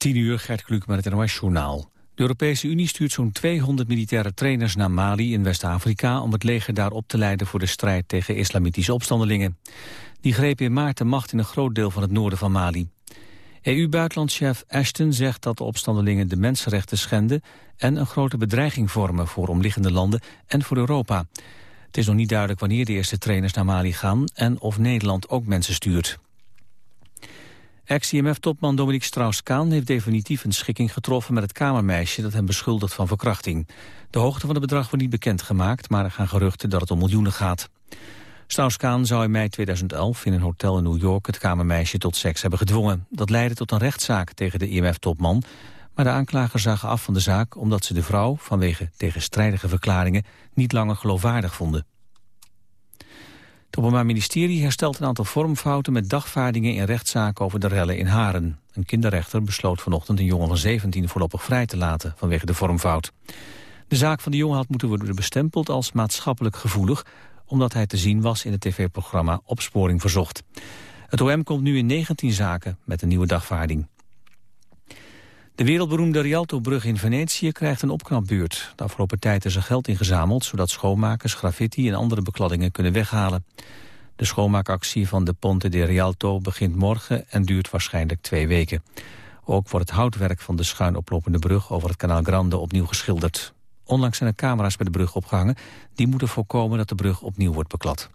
10 uur, Gert Kluk met het NOS-journaal. De Europese Unie stuurt zo'n 200 militaire trainers naar Mali in West-Afrika... om het leger daar op te leiden voor de strijd tegen islamitische opstandelingen. Die grepen in maart de macht in een groot deel van het noorden van Mali. EU-buitenlandchef Ashton zegt dat de opstandelingen de mensenrechten schenden... en een grote bedreiging vormen voor omliggende landen en voor Europa. Het is nog niet duidelijk wanneer de eerste trainers naar Mali gaan... en of Nederland ook mensen stuurt. Ex-IMF-topman Dominique Strauss-Kaan heeft definitief een schikking getroffen met het kamermeisje dat hem beschuldigt van verkrachting. De hoogte van het bedrag wordt niet bekendgemaakt, maar er gaan geruchten dat het om miljoenen gaat. Strauss-Kaan zou in mei 2011 in een hotel in New York het kamermeisje tot seks hebben gedwongen. Dat leidde tot een rechtszaak tegen de IMF-topman, maar de aanklagers zagen af van de zaak omdat ze de vrouw vanwege tegenstrijdige verklaringen niet langer geloofwaardig vonden. Het Openbaar Ministerie herstelt een aantal vormfouten met dagvaardingen in rechtszaken over de rellen in Haren. Een kinderrechter besloot vanochtend een jongen van 17 voorlopig vrij te laten vanwege de vormfout. De zaak van de jongen had moeten worden bestempeld als maatschappelijk gevoelig, omdat hij te zien was in het tv-programma Opsporing Verzocht. Het OM komt nu in 19 zaken met een nieuwe dagvaarding. De wereldberoemde Rialto-brug in Venetië krijgt een opknapbeurt. De afgelopen tijd is er geld ingezameld... zodat schoonmakers graffiti en andere bekladdingen kunnen weghalen. De schoonmaakactie van de Ponte de Rialto begint morgen... en duurt waarschijnlijk twee weken. Ook wordt het houtwerk van de schuin oplopende brug... over het Kanaal Grande opnieuw geschilderd. Onlangs zijn er camera's bij de brug opgehangen. Die moeten voorkomen dat de brug opnieuw wordt beklad.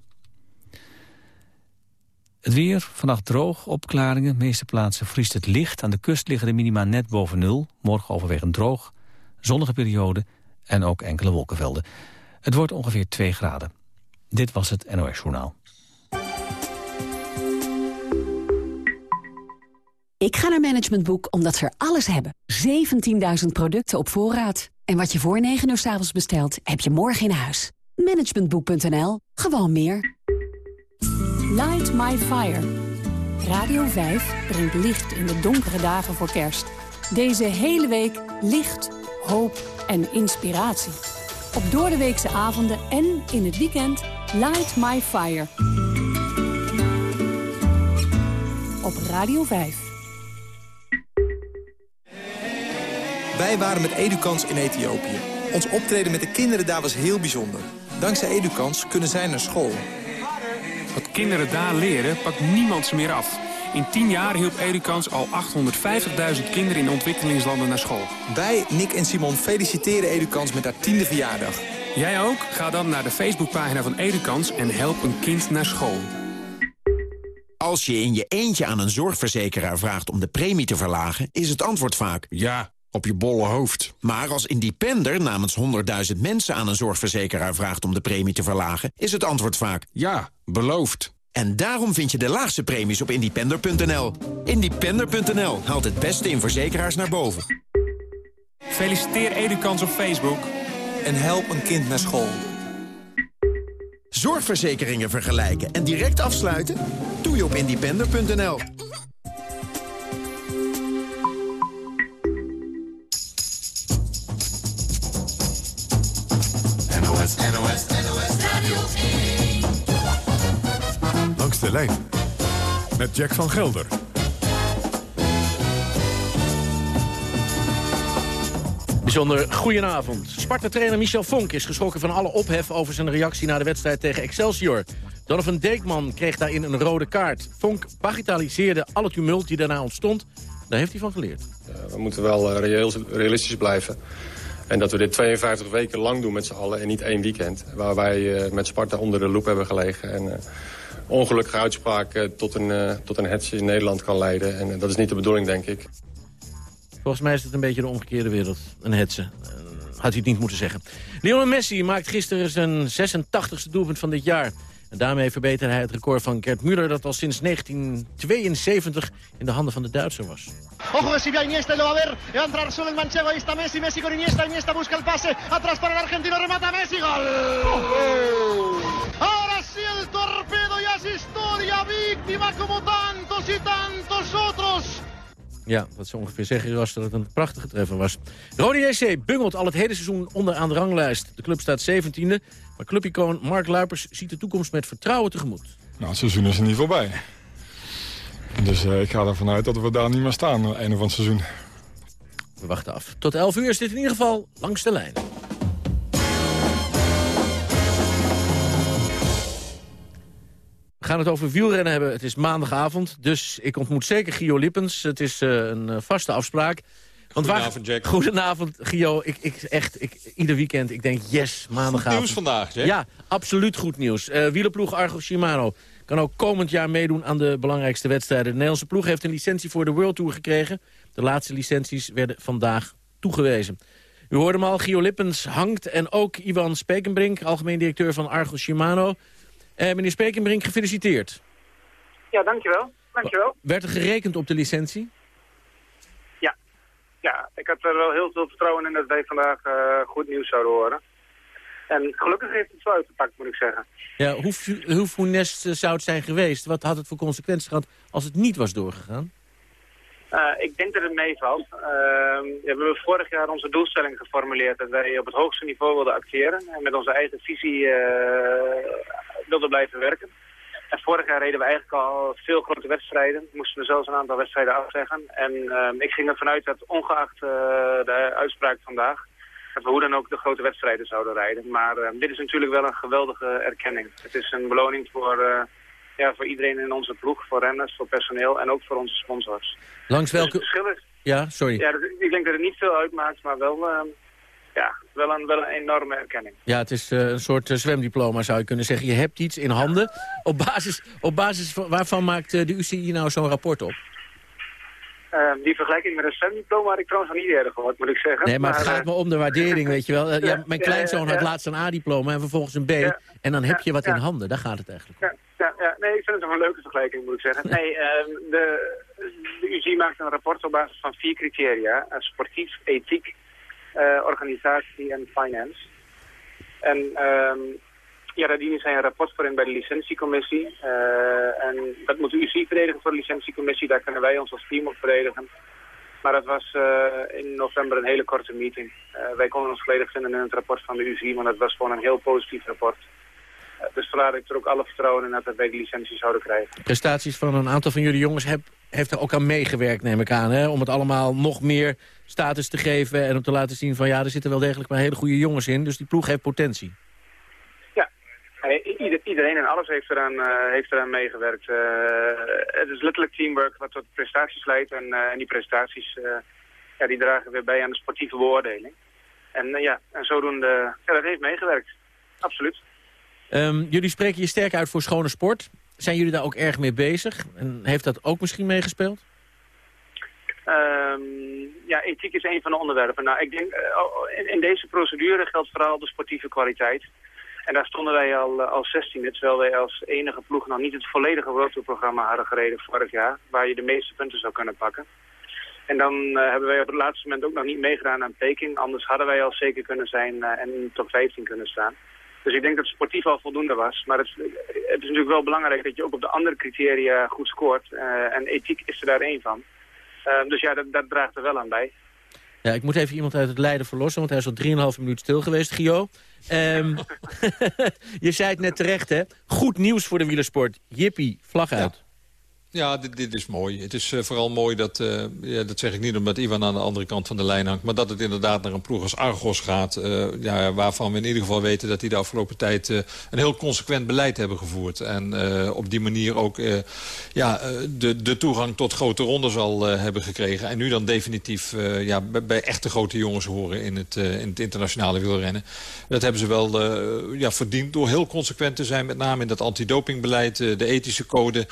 Het weer, vannacht droog, opklaringen. meeste plaatsen vriest het licht. Aan de kust liggen de minima net boven nul. Morgen overwegend droog, zonnige periode en ook enkele wolkenvelden. Het wordt ongeveer 2 graden. Dit was het NOS Journaal. Ik ga naar Management Boek omdat ze er alles hebben. 17.000 producten op voorraad. En wat je voor 9 uur s avonds bestelt, heb je morgen in huis. Managementboek.nl. Gewoon meer. Light My Fire. Radio 5 brengt licht in de donkere dagen voor kerst. Deze hele week licht, hoop en inspiratie. Op doordeweekse avonden en in het weekend Light My Fire. Op Radio 5. Wij waren met Edukans in Ethiopië. Ons optreden met de kinderen daar was heel bijzonder. Dankzij Edukans kunnen zij naar school. Kinderen daar leren, pakt niemand ze meer af. In 10 jaar hielp Edukans al 850.000 kinderen in ontwikkelingslanden naar school. Wij, Nick en Simon, feliciteren Edukans met haar tiende verjaardag. Jij ook? Ga dan naar de Facebookpagina van Edukans en help een kind naar school. Als je in je eentje aan een zorgverzekeraar vraagt om de premie te verlagen... is het antwoord vaak... Ja, op je bolle hoofd. Maar als independer namens 100.000 mensen aan een zorgverzekeraar vraagt om de premie te verlagen... is het antwoord vaak... Ja, beloofd. En daarom vind je de laagste premies op independer.nl. Independer.nl haalt het beste in verzekeraars naar boven. Feliciteer Edukans op Facebook. En help een kind naar school. Zorgverzekeringen vergelijken en direct afsluiten? Doe je op independer.nl. NOS, NOS, NOS Langs de lijn met Jack van Gelder. Bijzonder goedenavond. Sparta-trainer Michel Vonk is geschrokken van alle ophef... over zijn reactie na de wedstrijd tegen Excelsior. Donovan Deekman kreeg daarin een rode kaart. Vonk bagitaliseerde alle tumult die daarna ontstond. Daar heeft hij van geleerd. we moeten wel uh, realistisch blijven. En dat we dit 52 weken lang doen met z'n allen en niet één weekend. Waar wij uh, met Sparta onder de loep hebben gelegen. En uh, ongelukkige uitspraak uh, tot een, tot een hetje in Nederland kan leiden. En dat is niet de bedoeling, denk ik. Volgens mij is het een beetje de omgekeerde wereld. Een hetze. had hij het niet moeten zeggen. Lionel Messi maakt gisteren zijn 86e doelpunt van dit jaar. En daarmee verbeterde hij het record van Gerd Müller... dat al sinds 1972 in de handen van de Duitser was. Ojo que si Iniesta lo va a ver. Va a entrar solo el manchego. Ahí está Messi. Messi con Iniesta. Iniesta busca el pase. Atrás para el argentino. Remata Messi. Gol. Ahora sí el torpedo ya es historia. Víctima como tantos y tantos otros. Ja, wat ze ongeveer zeggen was dat het een prachtige treffer was. Rode JC bungelt al het hele seizoen onder aan de ranglijst. De club staat 17e, maar clubicoon Mark Luipers ziet de toekomst met vertrouwen tegemoet. Nou, het seizoen is er niet voorbij. Dus uh, ik ga ervan uit dat we daar niet meer staan aan het einde van het seizoen. We wachten af. Tot 11 uur is dit in ieder geval langs de lijn. We gaan het over wielrennen hebben. Het is maandagavond, dus ik ontmoet zeker Gio Lippens. Het is uh, een vaste afspraak. Want Goedenavond, Jack. Goedenavond, Gio. Ik, ik, echt, ik, ieder weekend, ik denk, yes, maandagavond. Goed nieuws vandaag, Jack. Ja, absoluut goed nieuws. Uh, wielerploeg Argo Shimano kan ook komend jaar meedoen aan de belangrijkste wedstrijden. De Nederlandse ploeg heeft een licentie voor de World Tour gekregen. De laatste licenties werden vandaag toegewezen. U hoorde hem al, Gio Lippens hangt en ook Ivan Spekenbrink, algemeen directeur van Argo Shimano. Uh, meneer Spekenbrink, gefeliciteerd. Ja, dankjewel. dankjewel. Werd er gerekend op de licentie? Ja. Ik had er wel heel veel vertrouwen in dat wij vandaag uh, goed nieuws zouden horen. En gelukkig heeft het zo uitgepakt, moet ik zeggen. Ja, hoe, hoe funest zou het zijn geweest? Wat had het voor consequenties gehad als het niet was doorgegaan? Uh, ik denk dat het meevalt. Uh, we hebben vorig jaar onze doelstelling geformuleerd dat wij op het hoogste niveau wilden acteren. En met onze eigen visie uh, wilden blijven werken. En vorig jaar reden we eigenlijk al veel grote wedstrijden. Moesten we zelfs een aantal wedstrijden afzeggen. En ik ging ervan uit dat ongeacht de uitspraak vandaag... dat we hoe dan ook de grote wedstrijden zouden rijden. Maar dit is natuurlijk wel een geweldige erkenning. Het is een beloning voor ja, voor iedereen in onze ploeg, voor renners, voor personeel en ook voor onze sponsors. Langs welke... Dus het verschil is... Ja, sorry. Ja, ik denk dat het niet veel uitmaakt, maar wel, uh, ja, wel, een, wel een enorme erkenning. Ja, het is uh, een soort uh, zwemdiploma zou je kunnen zeggen. Je hebt iets in handen. Op basis, op basis waarvan maakt de UCI nou zo'n rapport op? Uh, die vergelijking met een zwemdiploma had ik trouwens nog niet eerder gehoord, moet ik zeggen. Nee, maar, maar het gaat me om de waardering, weet je wel. Ja, ja mijn kleinzoon had laatst een A-diploma en vervolgens een B. en dan heb je wat in handen, daar gaat het eigenlijk om. Ja, ja, nee, ik vind het een leuke vergelijking, moet ik zeggen. Nee, uh, de, de UC maakt een rapport op basis van vier criteria. Sportief, ethiek, organisatie en finance. En um, ja, daar dienen zij een rapport voor in bij de licentiecommissie. en dat moet de UC verdedigen voor de licentiecommissie. Daar kunnen wij ons als team op verdedigen. Maar dat was in november een hele korte meeting. wij konden ons volledig vinden in het rapport van de UC, want dat was gewoon een heel positief rapport. Dus vandaar ik er ook alle vertrouwen in heb dat wij die licentie zouden krijgen. Prestaties van een aantal van jullie jongens heb, heeft er ook aan meegewerkt, neem ik aan. Hè? Om het allemaal nog meer status te geven en om te laten zien van... ja, er zitten wel degelijk maar hele goede jongens in. Dus die ploeg heeft potentie. Ja, iedereen en alles heeft eraan, uh, heeft eraan meegewerkt. Uh, het is letterlijk teamwork wat tot prestaties leidt. En, uh, en die prestaties ja, die dragen weer bij aan de sportieve beoordeling. En ja, en zodoende, ja, dat heeft meegewerkt. Absoluut. Um, jullie spreken je sterk uit voor schone sport. Zijn jullie daar ook erg mee bezig? En heeft dat ook misschien meegespeeld? Um, ja, ethiek is een van de onderwerpen. Nou, ik denk, uh, in, in, deze procedure geldt vooral de sportieve kwaliteit. En daar stonden wij al uh, als 16 terwijl wij als enige ploeg nog niet het volledige World programma hadden gereden vorig jaar, waar je de meeste punten zou kunnen pakken. En dan uh, hebben wij op het laatste moment ook nog niet meegedaan aan Peking, anders hadden wij al zeker kunnen zijn en in de top 15 kunnen staan. Dus ik denk dat het sportief al voldoende was. Maar het, het, is natuurlijk wel belangrijk dat je ook op de andere criteria goed scoort. Uh, en ethiek is er daar één van. Uh, dus ja, dat, dat, draagt er wel aan bij. Ja, ik moet even iemand uit het lijden verlossen, want hij is al 3,5 minuut stil geweest, Gio. Um, je zei het net terecht, hè? Goed nieuws voor de wielersport. Jippie, vlag uit. Ja, dit, dit, is mooi. Het is uh, vooral mooi dat, uh, ja, dat zeg ik niet omdat Ivan aan de andere kant van de lijn hangt... maar dat het inderdaad naar een ploeg als Argos gaat... Uh, ja, waarvan we in ieder geval weten dat die de afgelopen tijd... een heel consequent beleid hebben gevoerd. En op die manier ook ja, de, de toegang tot grote rondes al hebben gekregen. En nu dan definitief ja, bij, bij, echte grote jongens horen in het, in het internationale wielrennen. Dat hebben ze wel ja, verdiend door heel consequent te zijn... met name in dat antidopingbeleid, de ethische code...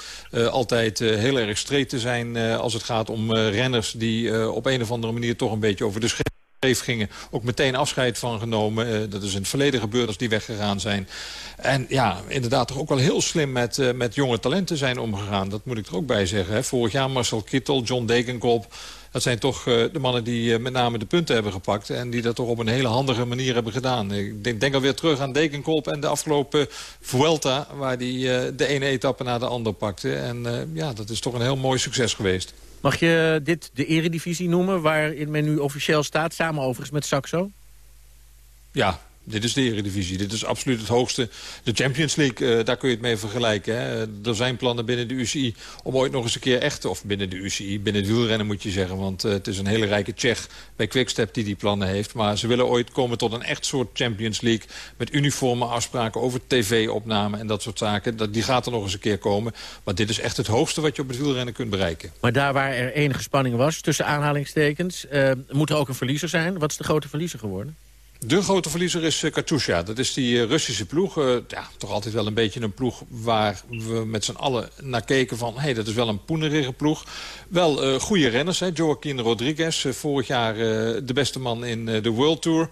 altijd uh, heel erg streed te zijn uh, als het gaat om uh, renners... die op een of andere manier toch een beetje over de scheef gingen. Ook meteen afscheid van genomen. dat is in het verleden gebeurd als die weggegaan zijn. En ja, inderdaad toch ook wel heel slim met, met jonge talenten zijn omgegaan. Dat moet ik er ook bij zeggen. Hè. Vorig jaar Marcel Kittel, John Degenkolb... Dat zijn toch uh, de mannen die met name de punten hebben gepakt. En die dat toch op een hele handige manier hebben gedaan. Ik denk, alweer terug aan Dekenkolp en de afgelopen Vuelta. Waar uh, de ene etappe na de andere pakte. En ja, dat is toch een heel mooi succes geweest. Mag je dit de eredivisie noemen, waarin men nu officieel staat, samen overigens met Saxo? Ja, dit is de Eredivisie. Dit is absoluut het hoogste. De Champions League, uh, daar kun je het mee vergelijken. Hè. Er zijn plannen binnen de UCI om ooit nog eens een keer echt... of binnen de UCI, binnen het wielrennen moet je zeggen... want uh, het is een hele rijke Tsjech bij Quickstep die die plannen heeft. Maar ze willen ooit komen tot een echt soort Champions League... met uniforme afspraken over tv-opname en dat soort zaken. Dat, die gaat er nog eens een keer komen. Maar dit is echt het hoogste wat je op het wielrennen kunt bereiken. Maar daar waar er enige spanning was, tussen aanhalingstekens... Moet er ook een verliezer zijn. Wat is de grote verliezer geworden? De grote verliezer is uh, Katusha. Dat is die uh, Russische ploeg. Uh, ja, toch altijd wel een beetje een ploeg waar we met z'n allen naar keken van... hé, hey, dat is wel een poenerige ploeg. Wel goede renners, hè. Joaquin Rodriguez, vorig jaar de beste man in de World Tour...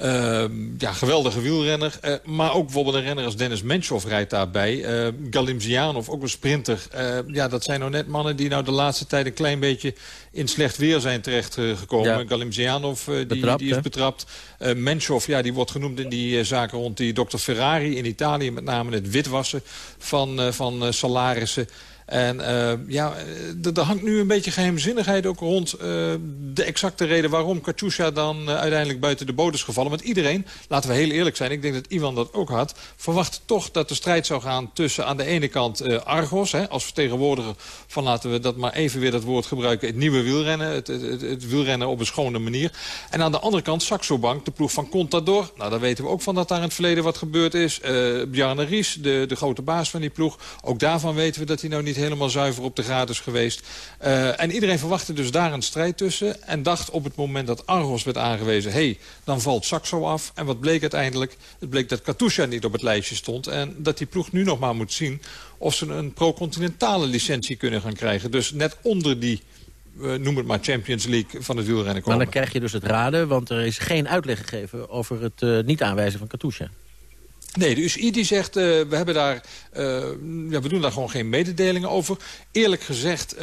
Uh, ja, geweldige wielrenner. Uh, maar ook bijvoorbeeld een renner als Dennis Menchov rijdt daarbij. Uh, Galim Zianov, ook een sprinter. ja, dat zijn nou net mannen die nou de laatste tijd een klein beetje in slecht weer zijn terechtgekomen. Ja. Galim Zianov, die, betrapt, die is betrapt. Menchov, ja, die wordt genoemd in die zaken rond die Dr. Ferrari in Italië. Met name het witwassen van, van salarissen. En uh, ja, er hangt nu een beetje geheimzinnigheid ook rond uh, de exacte reden waarom Katusha dan uh, uiteindelijk buiten de boot is gevallen. Want iedereen, laten we heel eerlijk zijn, ik denk dat Ivan dat ook had, verwacht toch dat de strijd zou gaan tussen aan de ene kant Argos, hè, als vertegenwoordiger van laten we dat maar even weer dat woord gebruiken, het nieuwe wielrennen, het, het, het wielrennen op een schone manier. En aan de andere kant Saxo Bank, de ploeg van Contador. Nou, daar weten we ook van dat daar in het verleden wat gebeurd is. Bjarne Ries, de, de grote baas van die ploeg, ook daarvan weten we dat hij nou niet helemaal zuiver op de gratis geweest. Uh, en iedereen verwachtte dus daar een strijd tussen. En dacht op het moment dat Argos werd aangewezen... hé, hey, dan valt Saxo af. En wat bleek uiteindelijk? Het bleek dat Katusha niet op het lijstje stond. En dat die ploeg nu nog maar moet zien... of ze een pro-continentale licentie kunnen gaan krijgen. Dus net onder die uh, noem het maar Champions League van het wielrennen komen. Maar dan krijg je dus het raden, want er is geen uitleg gegeven... over het uh, niet aanwijzen van Katusha. Nee, de UCI die zegt, uh, we, hebben daar, uh, ja, we doen daar gewoon geen mededelingen over. Eerlijk gezegd uh,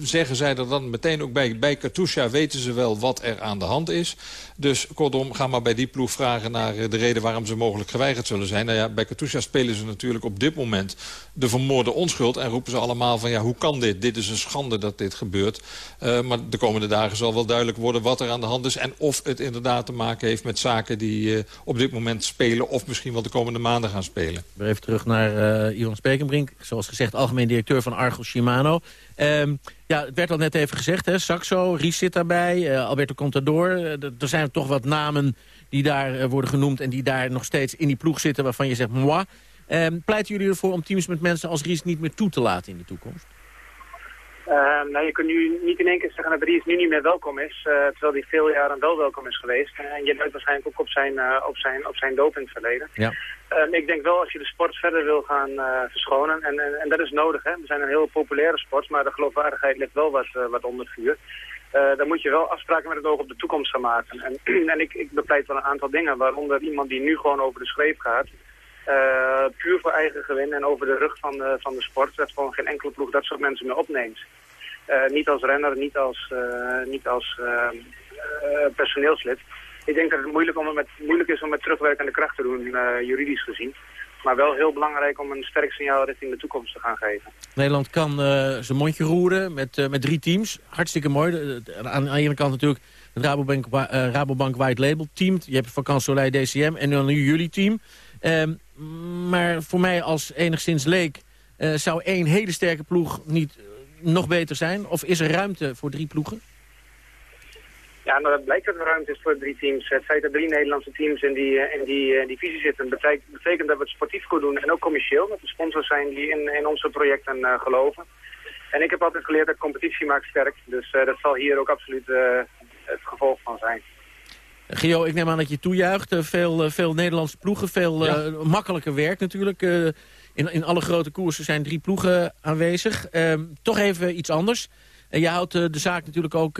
zeggen zij er dan meteen ook bij... bij Katusha weten ze wel wat er aan de hand is. Dus kortom, ga maar bij die ploeg vragen naar de reden waarom ze mogelijk geweigerd zullen zijn. Nou ja, bij Katusha spelen ze natuurlijk op dit moment de vermoorde onschuld... en roepen ze allemaal van, ja, hoe kan dit? Dit is een schande dat dit gebeurt. maar de komende dagen zal wel duidelijk worden wat er aan de hand is... en of het inderdaad te maken heeft met zaken die op dit moment spelen... of misschien misschien wel de komende maanden gaan spelen. Weer even terug naar uh, Ivan Spekenbrink. Zoals gezegd, algemeen directeur van Argos Shimano. Um, ja, het werd al net even gezegd, hè? Saxo, Ries zit daarbij, uh, Alberto Contador. Uh, er zijn toch wat namen die daar worden genoemd... en die daar nog steeds in die ploeg zitten waarvan je zegt... moi. Um, pleiten jullie ervoor om teams met mensen als Ries niet meer toe te laten in de toekomst? Uh, nou, je kunt nu niet in één keer zeggen dat Ries nu niet meer welkom is, uh, terwijl hij veel jaren wel welkom is geweest. En je duidt waarschijnlijk ook op zijn, uh, op zijn, op zijn dopingverleden. Ja. ik denk wel als je de sport verder wil gaan verschonen, en, en, en, dat is nodig. Hè. We zijn een heel populaire sport, maar de geloofwaardigheid ligt wel wat, wat onder vuur. dan moet je wel afspraken met het oog op de toekomst gaan maken. En, en ik, ik bepleit wel een aantal dingen, waaronder iemand die nu gewoon over de schreef gaat... Uh, puur voor eigen gewin en over de rug van de, van de sport. Dat gewoon geen enkele ploeg dat soort mensen meer opneemt. Uh, niet als renner, niet als, uh, niet als personeelslid. Ik denk dat het moeilijk, om het met, moeilijk is om met terugwerkende kracht te doen, juridisch gezien. Maar wel heel belangrijk om een sterk signaal richting de toekomst te gaan geven. Nederland kan zijn mondje roeren met, met drie teams. Hartstikke mooi. aan de ene kant natuurlijk het Rabobank, Rabobank White Label team. Je hebt Vakant Soleil DCM en dan nu jullie team. Ehm, maar voor mij als enigszins leek uh, zou één hele sterke ploeg niet uh, nog beter zijn? Of is er ruimte voor drie ploegen? Ja, nou, dat blijkt dat er ruimte is voor drie teams. Het feit dat drie Nederlandse teams in die, uh, in die divisie zitten... Betekent, dat we het sportief goed doen en ook commercieel. Dat er sponsors zijn die in, in onze projecten geloven. En ik heb altijd geleerd dat competitie maakt sterk. Dus dat zal hier ook absoluut het gevolg van zijn. Gio, ik neem aan dat je toejuicht. Eh, veel, eh, veel Nederlandse ploegen, veel ja. uh, makkelijker werk natuurlijk. In, in alle grote koersen zijn drie ploegen aanwezig. Uh, toch even iets anders. je houdt de zaak natuurlijk ook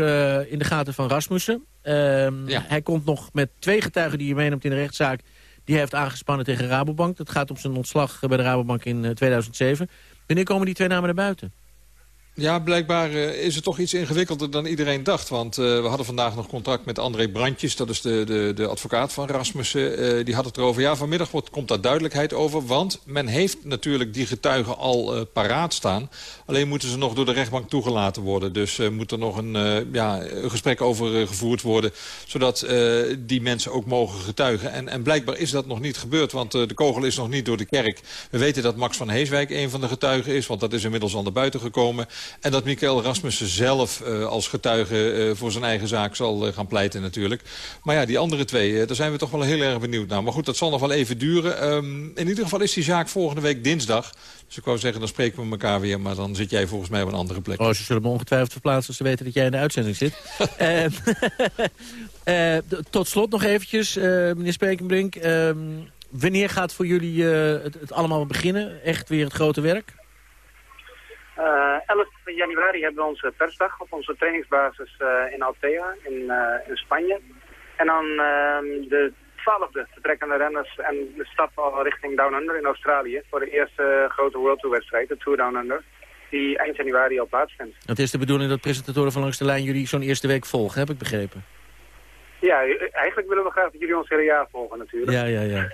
in de gaten van Rasmussen. Ehm, ja. Hij komt nog met twee getuigen die je meeneemt in de rechtszaak... die hij heeft aangespannen tegen Rabobank. Dat gaat om zijn ontslag bij de Rabobank in 2007. Wanneer komen die twee namen naar buiten? Ja, blijkbaar uh, is het toch iets ingewikkelder dan iedereen dacht. Want uh, we hadden vandaag nog contact met André Brandjes. Dat is de, de, de advocaat van Rasmussen. Uh, die had het erover. Ja, vanmiddag wordt, komt daar duidelijkheid over. Want men heeft natuurlijk die getuigen al paraat staan. Alleen moeten ze nog door de rechtbank toegelaten worden. Dus moet er nog een, ja, gesprek over gevoerd worden. Zodat die mensen ook mogen getuigen. En, en blijkbaar is dat nog niet gebeurd. Want de kogel is nog niet door de kerk. We weten dat Max van Heeswijk een van de getuigen is. Want dat is inmiddels al naar buiten gekomen. En dat Michael Rasmussen zelf uh, als getuige uh, voor zijn eigen zaak zal uh, gaan pleiten natuurlijk. Maar ja, die andere twee, daar zijn we toch wel heel erg benieuwd naar. Maar goed, dat zal nog wel even duren. Um, in ieder geval is die zaak volgende week dinsdag. Dus ik wou zeggen, dan spreken we elkaar weer. Maar dan zit jij volgens mij op een andere plek. Oh, ze zullen me ongetwijfeld verplaatsen als ze weten dat jij in de uitzending zit. tot slot nog eventjes, meneer Spekenbrink. Ehm, wanneer gaat voor jullie het, het allemaal beginnen? Echt weer het grote werk? Uh, 11 januari hebben we onze persdag op onze trainingsbasis uh, in Altea in, uh, in Spanje. En dan ehm, de 12e vertrekken de renners en de stap al richting Down Under in Australië voor de eerste grote World Tour wedstrijd, de Tour Down Under, die eind januari al plaatsvindt. Het is de bedoeling dat presentatoren van langs de lijn jullie zo'n eerste week volgen, heb ik begrepen. Ja, eigenlijk willen we graag dat jullie ons hele jaar volgen natuurlijk. Ja, ja, ja.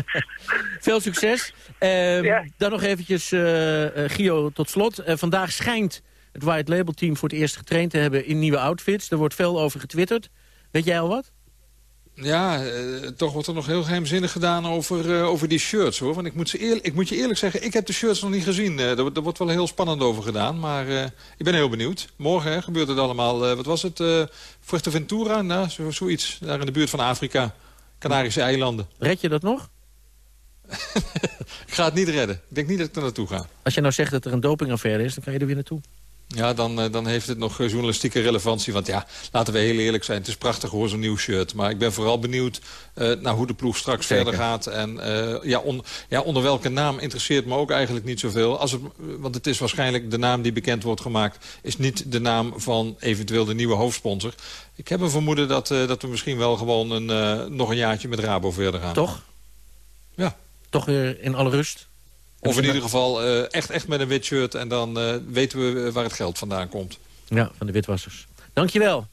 Veel succes. Ja. Dan nog eventjes, uh, uh, Gio, tot slot. Eh, vandaag schijnt het White Label team voor het eerst getraind te hebben in nieuwe outfits. Er wordt veel over getwitterd. Weet jij al wat? Ja, uh, toch wordt er nog heel geheimzinnig gedaan over, uh, over die shirts, hoor. Want ik moet, ze eerlijk, ik moet je eerlijk zeggen, ik heb de shirts nog niet gezien. Uh, er, er, wordt wel heel spannend over gedaan, maar ik ben heel benieuwd. Morgen hè, gebeurt het allemaal, wat was het, Fuerteventura? Nou, zo, zoiets, daar in de buurt van Afrika. Canarische eilanden. Red je dat nog? ik ga het niet redden. Ik denk niet dat ik er naartoe ga. Als je nou zegt dat er een dopingaffaire is, dan kan je er weer naartoe. Ja, dan, eh, dan heeft het nog eh, journalistieke relevantie. Want ja, laten we heel eerlijk zijn. Het is prachtig hoor, zo'n nieuw shirt. Maar ik ben vooral benieuwd uh, naar hoe de ploeg straks verder gaat. En uh, ja, on, ja, onder welke naam interesseert me ook eigenlijk niet zoveel. Als het, want het is waarschijnlijk de naam die bekend wordt gemaakt... is niet de naam van eventueel de nieuwe hoofdsponsor. Ik heb een vermoeden dat, uh, dat we misschien wel gewoon een, nog een jaartje met Rabo verder gaan. Toch? Ja. Toch weer in alle rust? Of in ieder geval uh, echt, echt met een wit shirt. En dan uh, weten we waar het geld vandaan komt. Ja, van de witwassers. Dankjewel.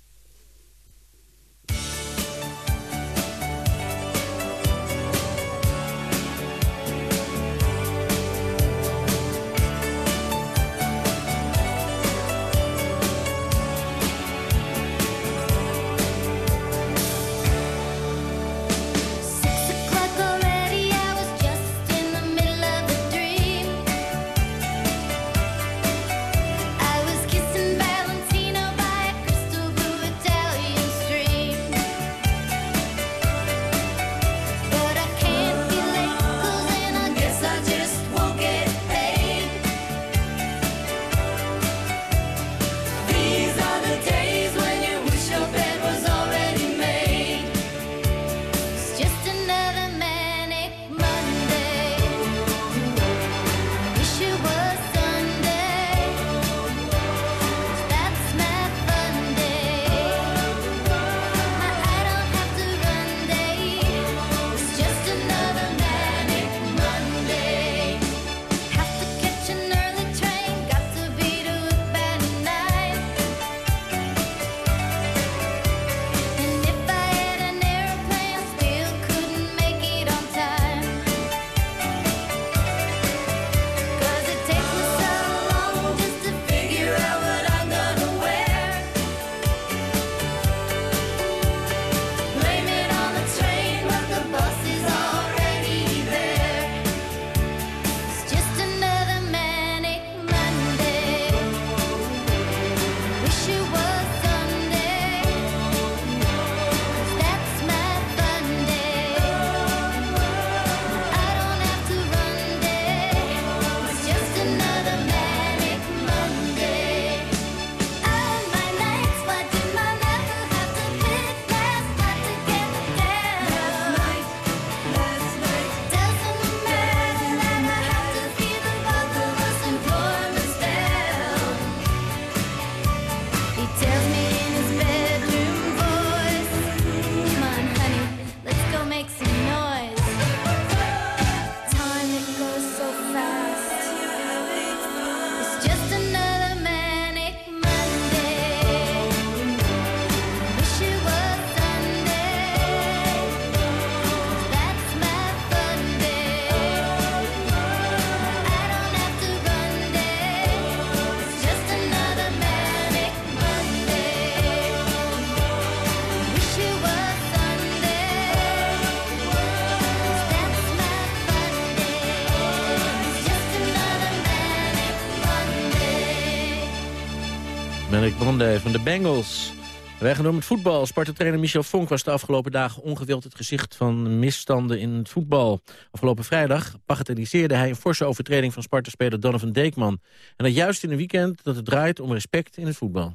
Van de Bengals. Door met voetbal. Sparta-trainer Michel Vonk was de afgelopen dagen ongewild het gezicht van misstanden in het voetbal. Afgelopen vrijdag bagatelliseerde hij een forse overtreding van Sparta-speler Donovan Deekman. En dat juist in een weekend dat het draait om respect in het voetbal.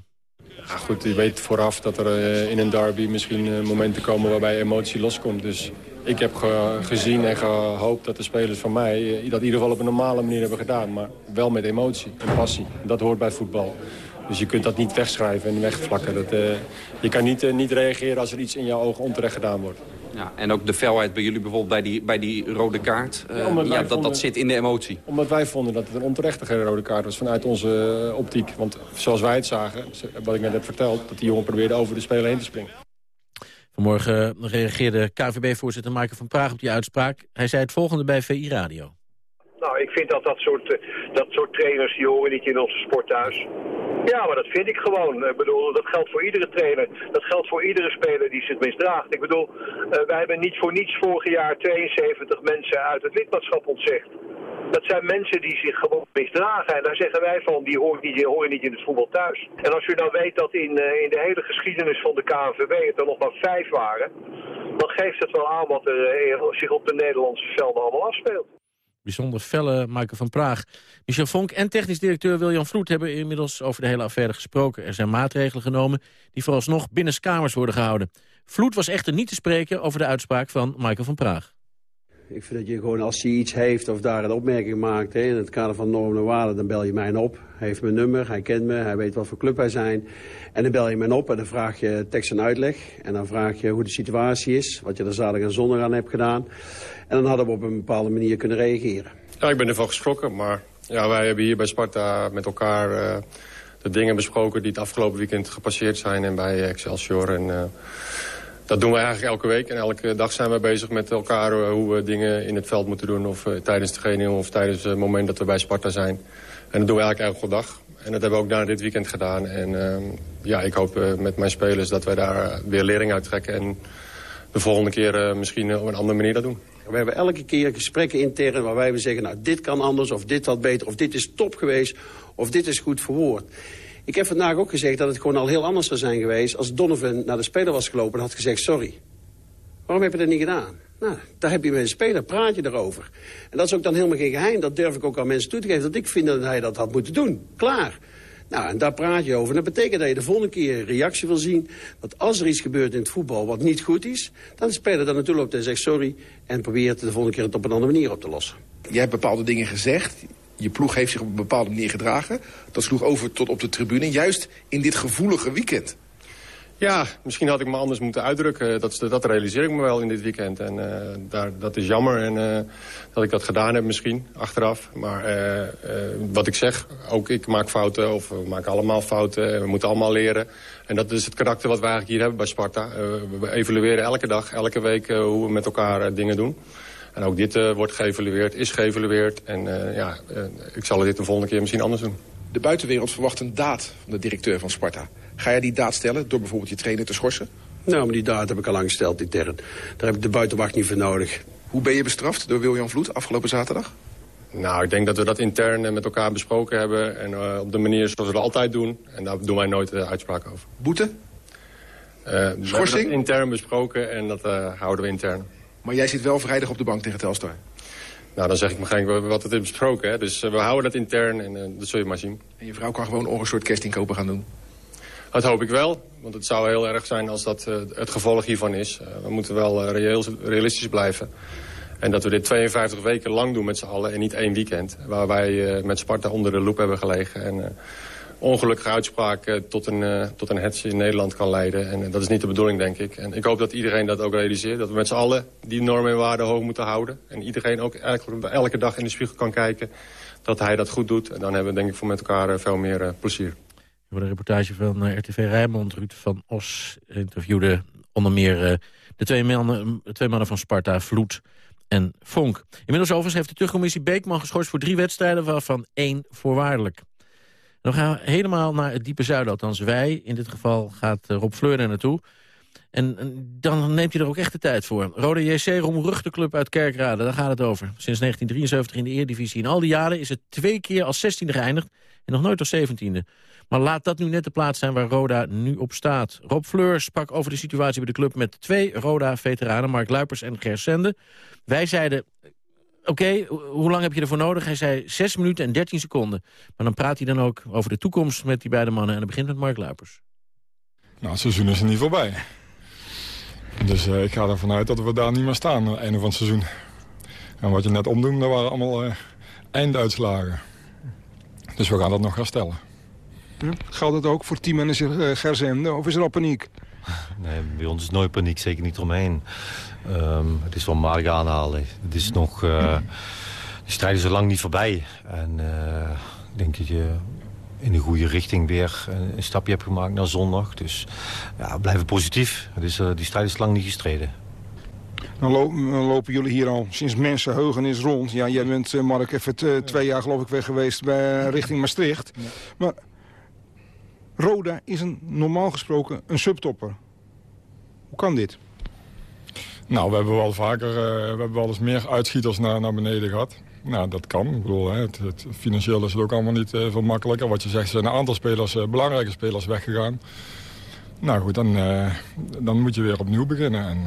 Ja, goed, je weet vooraf dat er uh, in een derby misschien uh, momenten komen waarbij emotie loskomt. Dus ik heb ge gezien en gehoopt dat de spelers van mij uh, dat in ieder geval op een normale manier hebben gedaan. Maar wel met emotie en passie. Dat hoort bij voetbal. Dus je kunt dat niet wegschrijven en wegvlakken. Dat, uh, je kan niet, uh, niet reageren als er iets in jouw ogen onterecht gedaan wordt. Ja, en ook de felheid bij jullie bijvoorbeeld bij die, bij die rode kaart. Uh, ja, ja dat, vonden, dat zit in de emotie. Omdat wij vonden dat het een onterechte rode kaart was vanuit onze optiek. Want zoals wij het zagen, wat ik net heb verteld... dat die jongen probeerde over de speler heen te springen. Vanmorgen reageerde KVB-voorzitter Michael van Praag op die uitspraak. Hij zei het volgende bij VI Radio. Nou, ik vind dat dat soort, dat soort trainers, die horen niet in onze sport thuis. Ja, maar dat vind ik gewoon. Ik bedoel, dat geldt voor iedere trainer. Dat geldt voor iedere speler die zich misdraagt. Ik bedoel, uh, wij hebben niet voor niets vorig jaar 72 mensen uit het lidmaatschap ontzegd. Dat zijn mensen die zich gewoon misdragen. En daar zeggen wij van, die horen niet, die horen niet in het voetbal thuis. En als u dan weet dat in, uh, in de hele geschiedenis van de KNVB het er nog maar vijf waren... dan geeft het wel aan wat er uh, zich op de Nederlandse velden allemaal afspeelt. Bijzonder felle Michael van Praag. Michel Vonk en technisch directeur William Vloed hebben inmiddels over de hele affaire gesproken. Er zijn maatregelen genomen die vooralsnog binnenskamers worden gehouden. Vloed was echter niet te spreken over de uitspraak van Michael van Praag. Ik vind dat je gewoon als hij iets heeft of daar een opmerking maakt... Hè, in het kader van normen en waarden, dan bel je mij op. Hij heeft mijn nummer, hij kent me, hij weet wat voor club wij zijn. En dan bel je mij op en dan vraag je tekst en uitleg. En dan vraag je hoe de situatie is, wat je er zaterdag en zondag aan hebt gedaan. En dan hadden we op een bepaalde manier kunnen reageren. Ja, ik ben ervan geschrokken, maar ja, wij hebben hier bij Sparta met elkaar... Uh, de dingen besproken die het afgelopen weekend gepasseerd zijn en bij Excelsior. En, uh, dat doen we eigenlijk elke week. En elke dag zijn we bezig met elkaar uh, hoe we dingen in het veld moeten doen. Of tijdens de training of tijdens het moment dat we bij Sparta zijn. En dat doen we eigenlijk elke dag. En dat hebben we ook na dit weekend gedaan. En ja, ik hoop met mijn spelers dat wij daar weer lering uit trekken. En de volgende keer misschien op een andere manier dat doen. We hebben elke keer gesprekken intern waarbij we zeggen... nou, dit kan anders, of dit had beter, of dit is top geweest... of dit is goed verwoord. Ik heb vandaag ook gezegd dat het gewoon al heel anders zou zijn geweest... als Donovan naar de speler was gelopen en had gezegd sorry. Waarom heb je dat niet gedaan? Nou, daar heb je met een speler, praat je erover. En dat is ook dan helemaal geen geheim. Dat durf ik ook aan mensen toe te geven. Dat ik vind dat hij dat had moeten doen. Klaar. Nou, en daar praat je over. En dat betekent dat je de volgende keer een reactie wil zien... dat als er iets gebeurt in het voetbal wat niet goed is... dan speler dan natuurlijk op en zegt sorry... en probeert de volgende keer het op een andere manier op te lossen. Jij hebt bepaalde dingen gezegd. Je ploeg heeft zich op een bepaalde manier gedragen. Dat sloeg over tot op de tribune. Juist in dit gevoelige weekend. Ja, misschien had ik me anders moeten uitdrukken. Dat, dat realiseer ik me wel in dit weekend. En uh, daar, dat is jammer en, uh, dat ik dat gedaan heb misschien, achteraf. Maar uh, wat ik zeg, ook ik maak fouten of we maken allemaal fouten. We moeten allemaal leren. En dat is het karakter wat we eigenlijk hier hebben bij Sparta. we evalueren elke dag, elke week hoe we met elkaar dingen doen. En ook dit wordt geëvalueerd, is geëvalueerd. En ja, ik zal dit de volgende keer misschien anders doen. De buitenwereld verwacht een daad van de directeur van Sparta. Ga jij die daad stellen door bijvoorbeeld je trainer te schorsen? Nou, maar die daad heb ik al lang gesteld intern. Daar heb ik de buitenwacht niet voor nodig. Hoe ben je bestraft door William Vloed afgelopen zaterdag? Nou, ik denk dat we dat intern met elkaar besproken hebben. En uh, op de manier zoals we dat altijd doen. En daar doen wij nooit uh, uitspraak over. Boete? Uh, Schorsing? We hebben dat intern besproken en dat houden we intern. Maar jij zit wel vrijdag op de bank tegen Telstar. Nou, dan zeg ik meteen wat het is besproken. Hè. Dus uh, we houden dat intern en uh, dat zul je maar zien. En je vrouw kan gewoon een soort kerstinkopen gaan doen? Dat hoop ik wel. Want het zou heel erg zijn als dat uh, het gevolg hiervan is. we moeten wel reëel, realistisch blijven. En dat we dit 52 weken lang doen met z'n allen en niet één weekend. Waar wij met Sparta onder de loep hebben gelegen. En ongelukkige uitspraak uh, tot een, uh, tot een hets in Nederland kan leiden. En uh, dat is niet de bedoeling, denk ik. En ik hoop dat iedereen dat ook realiseert. Dat we met z'n allen die normen en waarden hoog moeten houden. En iedereen ook elke dag in de spiegel kan kijken dat hij dat goed doet. En dan hebben we denk ik voor met elkaar veel meer plezier. Voor de reportage van RTV Rijnmond, Ruud van Os interviewde onder meer de twee mannen, twee mannen van Sparta, Vloed en Vonk. Inmiddels overigens heeft de terugcommissie Beekman geschorst voor drie wedstrijden, waarvan één voorwaardelijk. Dan gaan we helemaal naar het diepe zuiden. Althans wij, in dit geval gaat Rob Fleur er naartoe. En, dan neemt hij er ook echt de tijd voor. Rode JC Romruchteclub uit Kerkrade, daar gaat het over. Sinds 1973 in de Eredivisie. In al die jaren is het twee keer als 16e geëindigd. en nog nooit als 17e. Maar laat dat nu net de plaats zijn waar Roda nu op staat. Rob Fleur sprak over de situatie bij de club met twee Roda-veteranen... Mark Luipers en Ger Sende. Wij zeiden, oké, hoe lang heb je ervoor nodig? Hij zei 6 minuten en 13 seconden. Maar dan praat hij dan ook over de toekomst met die beide mannen. En dan begint met Mark Luipers. Nou, het seizoen is er niet voorbij. Dus uh, ik ga ervan uit dat we daar niet meer staan aan het einde van het seizoen. En wat je net omdoen, dat waren allemaal uh, einduitslagen. Dus we gaan dat nog herstellen. Ja, geldt het ook voor teammanager uh, Gerzende of is er al paniek? Nee, bij ons is nooit paniek, zeker niet eromheen. Um, het is wel marig aanhalen. Het is nog... Uh, de strijd is al lang niet voorbij. En uh, ik denk dat je in de goede richting weer een, stapje hebt gemaakt naar zondag. Dus ja, blijven positief. Dus, uh, die strijd is lang niet gestreden. Dan, lo dan, lopen jullie hier al sinds mensenheugenis rond. Ja, jij bent, Mark, even twee jaar geloof ik weg geweest bij, richting Maastricht. Ja. Maar Roda is een, normaal gesproken een subtopper. Hoe kan dit? Nou, we hebben wel vaker, uh, we hebben wel eens meer uitschieters naar, naar beneden gehad. Nou, dat kan. Ik bedoel, hè, het, het, financieel is het ook allemaal niet uh, veel makkelijker. Wat je zegt, er zijn een aantal spelers, uh, belangrijke spelers weggegaan. Nou goed, dan, dan moet je weer opnieuw beginnen. En,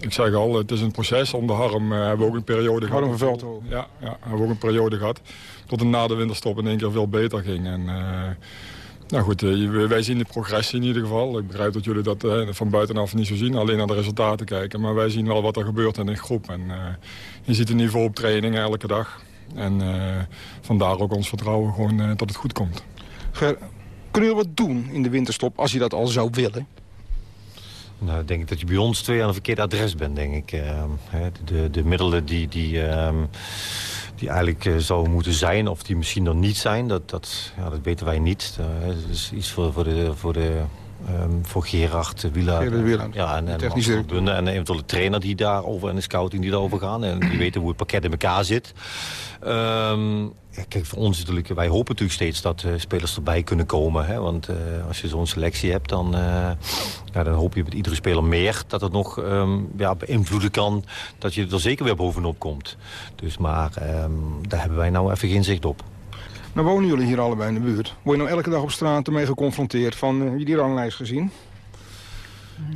ik zeg al, het is een proces. Onder Harm hebben we ook een periode gehad. Harm Veld. Ja, ja, hebben we ook een periode gehad. Tot het na de winterstop in één keer veel beter ging. En, nou goed, wij zien de progressie in ieder geval. Ik begrijp dat jullie dat van buitenaf niet zo zien, alleen naar de resultaten kijken. Maar wij zien wel wat er gebeurt in een groep. En uh, je ziet een niveau op trainingen elke dag. En uh, vandaar ook ons vertrouwen gewoon uh, dat het goed komt. Ger, kunnen jullie wat doen in de winterstop als je dat al zou willen? Nou, ik denk dat je bij ons twee aan een verkeerd adres bent, denk ik. de, de middelen die... die um die eigenlijk uh, zouden moeten zijn of die misschien nog niet zijn. Dat, dat, ja, dat weten wij niet. Uh, dat is iets voor, voor de, voor de Um, voor Gerard Wieland. Ja, en, en, en, en eventueel de trainer die daarover en de scouting die daarover gaan. En die weten hoe het pakket in elkaar zit. Ja, kijk, voor ons natuurlijk, wij hopen natuurlijk steeds dat uh, spelers erbij kunnen komen. Hè? Want uh, als je zo'n selectie hebt, dan, uh, ja, dan hoop je met iedere speler meer... dat het nog um, ja, beïnvloeden kan dat je er zeker weer bovenop komt. Dus, maar daar hebben wij nou even geen zicht op. Nou wonen jullie hier allebei in de buurt. Word je nou elke dag op straat ermee geconfronteerd van, heb je die ranglijst gezien?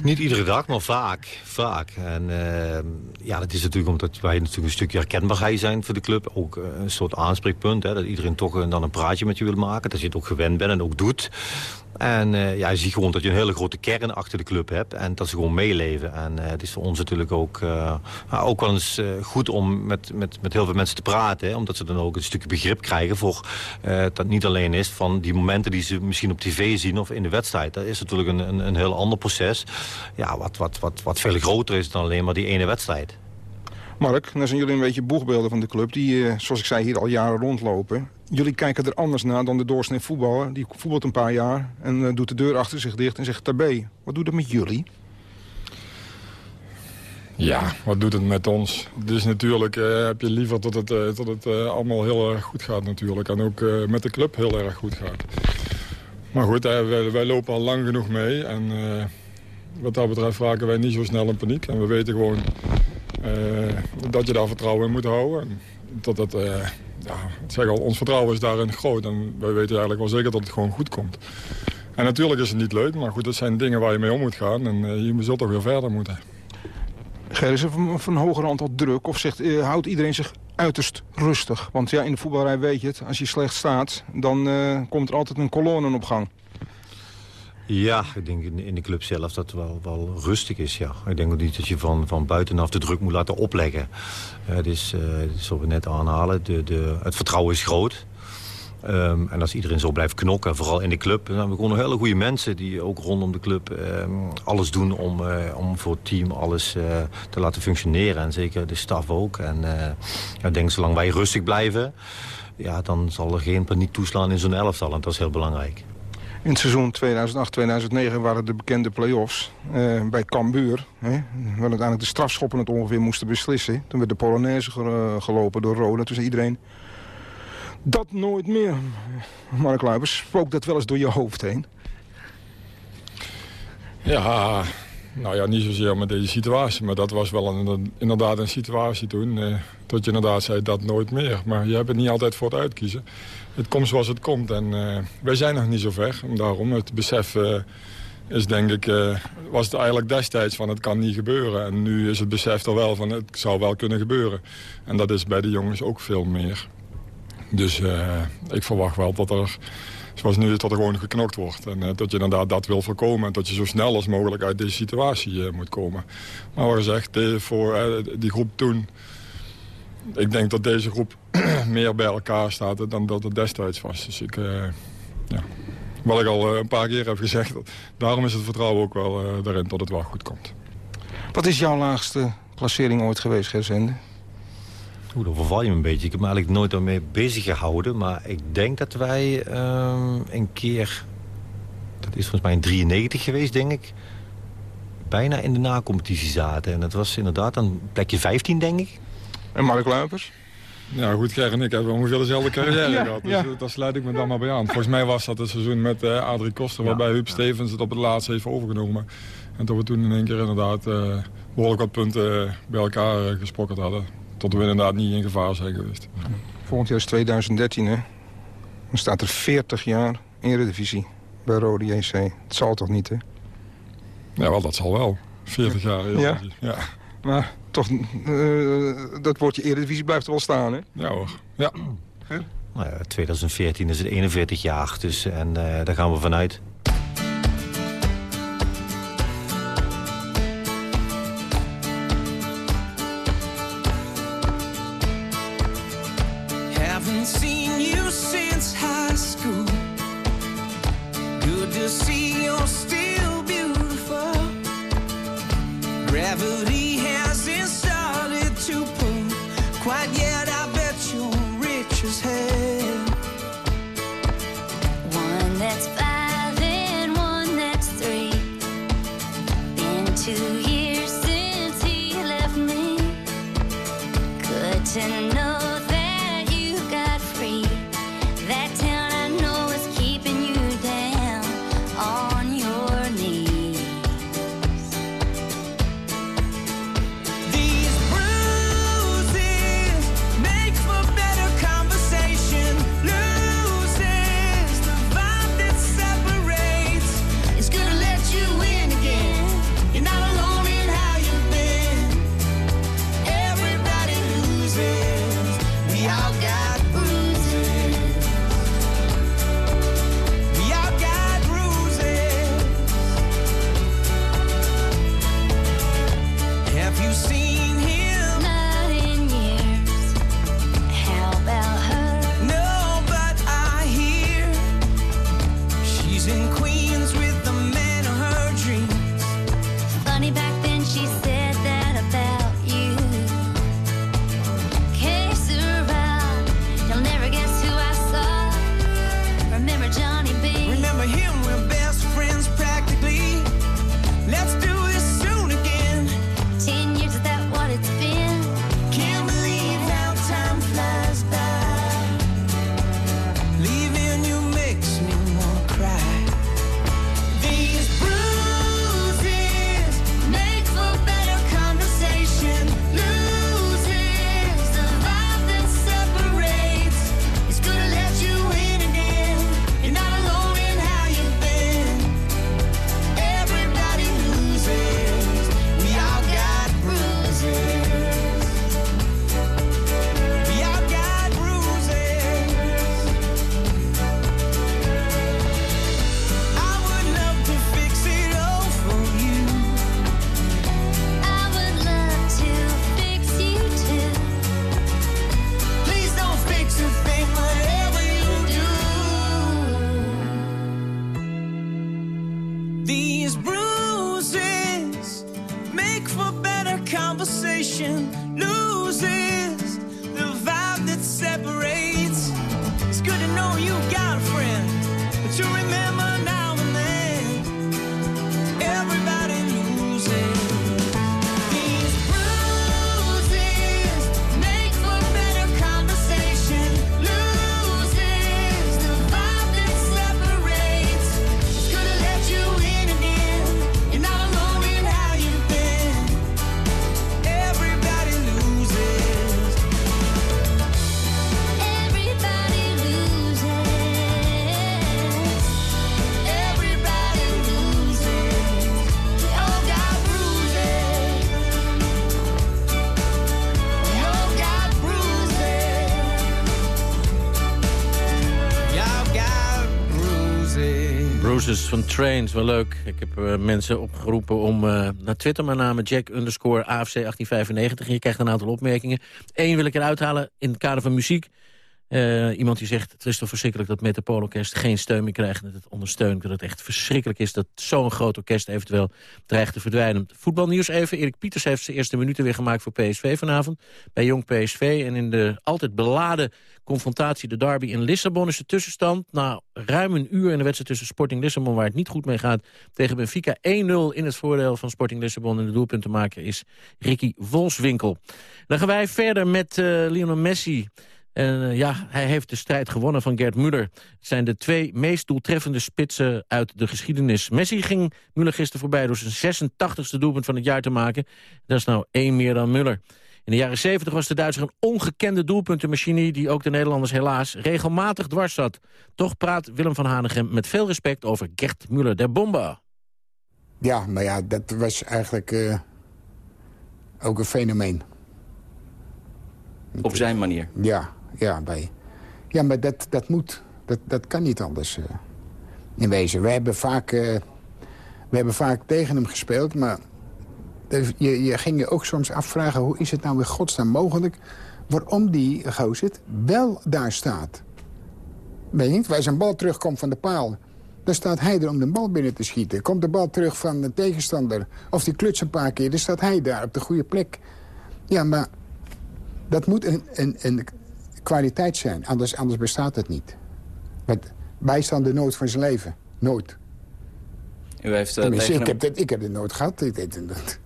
Niet iedere dag, maar vaak. vaak. En uh, ja, dat is natuurlijk omdat wij natuurlijk een stukje herkenbaarheid zijn voor de club. Ook uh, een soort aanspreekpunt. Hè, dat iedereen toch uh, dan een praatje met je wil maken. Dat je het ook gewend bent en ook doet. En uh, ja, je ziet gewoon dat je een hele grote kern achter de club hebt. En dat ze gewoon meeleven. En uh, het is voor ons natuurlijk ook, uh, ook wel eens goed om met, met, met heel veel mensen te praten. Omdat ze dan ook een stukje begrip krijgen voor dat niet alleen is van die momenten die ze misschien op tv zien of in de wedstrijd. Dat is natuurlijk een, een, een heel ander proces. Ja, wat, wat, wat, wat veel groter is dan alleen maar die ene wedstrijd. Mark, dan zijn jullie een beetje boegbeelden van de club... die, zoals ik zei, hier al jaren rondlopen jullie kijken er anders naar dan de doorsnee voetballer. Die voetbalt een paar jaar en uh, doet de deur achter zich dicht en zegt tabé. Wat doet dat met jullie? Ja, wat doet het met ons? Dus natuurlijk uh, heb je liever dat het, dat het allemaal heel erg goed gaat natuurlijk. En ook met de club heel erg goed gaat. Maar goed, wij, wij, lopen al lang genoeg mee. En wat dat betreft raken wij niet zo snel in paniek. En we weten gewoon dat je daar vertrouwen in moet houden. Dat ja, zeg al, ons vertrouwen is daarin groot. En wij weten eigenlijk wel zeker dat het gewoon goed komt. En natuurlijk is het niet leuk, maar goed, dat zijn dingen waar je mee om moet gaan. En uh, je zult toch weer verder moeten. Ger, is er van, een hoger aantal druk? Of zegt, houdt iedereen zich uiterst rustig? Want ja, in de voetbalrij weet je het, als je slecht staat... dan komt er altijd een kolonne op gang. Ja, ik denk in de club zelf dat het wel, wel rustig is, ja. Ik denk ook niet dat je van, van buitenaf de druk moet laten opleggen. Het is, zoals we net aanhalen, de, de, het vertrouwen is groot. Um, en als iedereen zo blijft knokken, vooral in de club... dan hebben we gewoon hele goede mensen die ook rondom de club um, alles doen... om, uh, om voor het team alles te laten functioneren. En zeker de staf ook. En ik denk, zolang wij rustig blijven... Ja, dan zal er geen paniek toeslaan in zo'n elftal. En dat is heel belangrijk. In het seizoen 2008-2009 waren de bekende play-offs uh, bij Cambuur. Hè, waar uiteindelijk de strafschoppen het ongeveer moesten beslissen. Toen werd de Polonaise gelopen door Roda. Toen zei iedereen, dat nooit meer. Mark Luipers, spook dat wel eens door je hoofd heen? Ja, nou ja, niet zozeer met deze situatie. Maar dat was wel een, inderdaad een situatie toen. Uh, dat je inderdaad zei, dat nooit meer. Maar je hebt het niet altijd voor het uitkiezen. Het komt zoals het komt. En uh, wij zijn nog niet zo ver. Daarom het besef is denk ik... was het eigenlijk destijds van het kan niet gebeuren. En nu is het besef er wel van het zou wel kunnen gebeuren. En dat is bij de jongens ook veel meer. Dus ik verwacht wel dat er zoals nu dat er gewoon geknokt wordt. En dat je inderdaad dat wil voorkomen. En dat je zo snel als mogelijk uit deze situatie moet komen. Maar wat gezegd, voor die groep toen... Ik denk dat deze groep meer bij elkaar staat dan dat het destijds was. Dus ik... ja. Wat ik al een paar keer heb gezegd. Daarom is het vertrouwen ook wel daarin dat het wel goed komt. Wat is jouw laagste klassering ooit geweest, Gersende? Oeh, dan verval je me een beetje. Ik heb me eigenlijk nooit ermee bezig gehouden. Maar ik denk dat wij uh, een keer... Dat is volgens mij in 93 geweest, denk ik. Bijna in de nacompetitie zaten. En dat was inderdaad een plekje 15, denk ik. En Mark Luipers? Ja, goed, Ger en ik hebben ongeveer dezelfde carrière gehad. Dus ja. Eh, daar sluit ik me dan maar bij aan. Volgens mij was dat het seizoen met uh, Adrie Koster... waarbij Huub Stevens het op het laatst heeft overgenomen. En dat we toen in één keer inderdaad uh, behoorlijk wat punten bij elkaar gesprokkeld hadden tot we inderdaad niet in gevaar zijn geweest. Volgend jaar is 2013, hè? Dan staat er 40 jaar Eredivisie bij Rode JC. Het zal toch niet, hè? Ja, wel, dat zal wel. 40 jaar Eredivisie. Ja. Maar toch, uh, dat woordje Eredivisie blijft er wel staan, hè? Ja hoor, ja. Nou ja 2014 is het 41 jaar, dus en uh, daar gaan we vanuit. nature's hand. One that's five and one that's three. Been two. Van Trains, wel leuk. Ik heb uh, mensen opgeroepen om uh, naar Twitter mijn naam Jack underscore AFC 1895. En je krijgt een aantal opmerkingen. Eén wil ik eruit halen in het kader van muziek. Uh, iemand die zegt, het is toch verschrikkelijk dat Metropoolorkest geen steun meer krijgt. Dat het ondersteunt, dat het echt verschrikkelijk is dat zo'n groot orkest eventueel dreigt te verdwijnen. Voetbalnieuws even. Erik Pieters heeft zijn eerste minuten weer gemaakt voor PSV vanavond. Bij Jong PSV. En in de altijd beladen confrontatie de derby in Lissabon is de tussenstand. Na ruim een uur in de wedstrijd tussen Sporting Lissabon... waar het niet goed mee gaat tegen Benfica 1-0 in het voordeel van Sporting Lissabon. En de doelpuntenmaker is Ricky Volswinkel. Dan gaan wij verder met uh, Lionel Messi... En uh, ja, hij heeft de strijd gewonnen van Gerd Muller. Het zijn de twee meest doeltreffende spitsen uit de geschiedenis. Messi ging Muller gisteren voorbij door zijn 86e doelpunt van het jaar te maken. Dat is nou één meer dan Muller. In de jaren 70 was de Duitser een ongekende doelpuntenmachine... die ook de Nederlanders helaas regelmatig dwars zat. Toch praat Willem van Hanegem met veel respect over Gert Muller der Bomba. Ja, maar ja, dat was eigenlijk uh, ook een fenomeen. Op zijn manier? Ja, ja, bij, ja maar dat, dat moet. Dat, dat kan niet anders uh, in wezen. We hebben, vaak, uh, we hebben vaak tegen hem gespeeld, maar je, je ging je ook soms afvragen... hoe is het nou in godsnaam mogelijk waarom die gozer wel daar staat. Weet je niet? Waar zijn bal terugkomt van de paal... dan staat hij er om de bal binnen te schieten. Komt de bal terug van de tegenstander... of die kluts een paar keer, dan staat hij daar op de goede plek. Ja, maar dat moet een, een, een kwaliteit zijn. Anders, anders bestaat het niet. Met bijstaande nood van zijn leven. Nooit. U heeft, uh, ik, heb dit, ik heb dit nooit gehad. Ik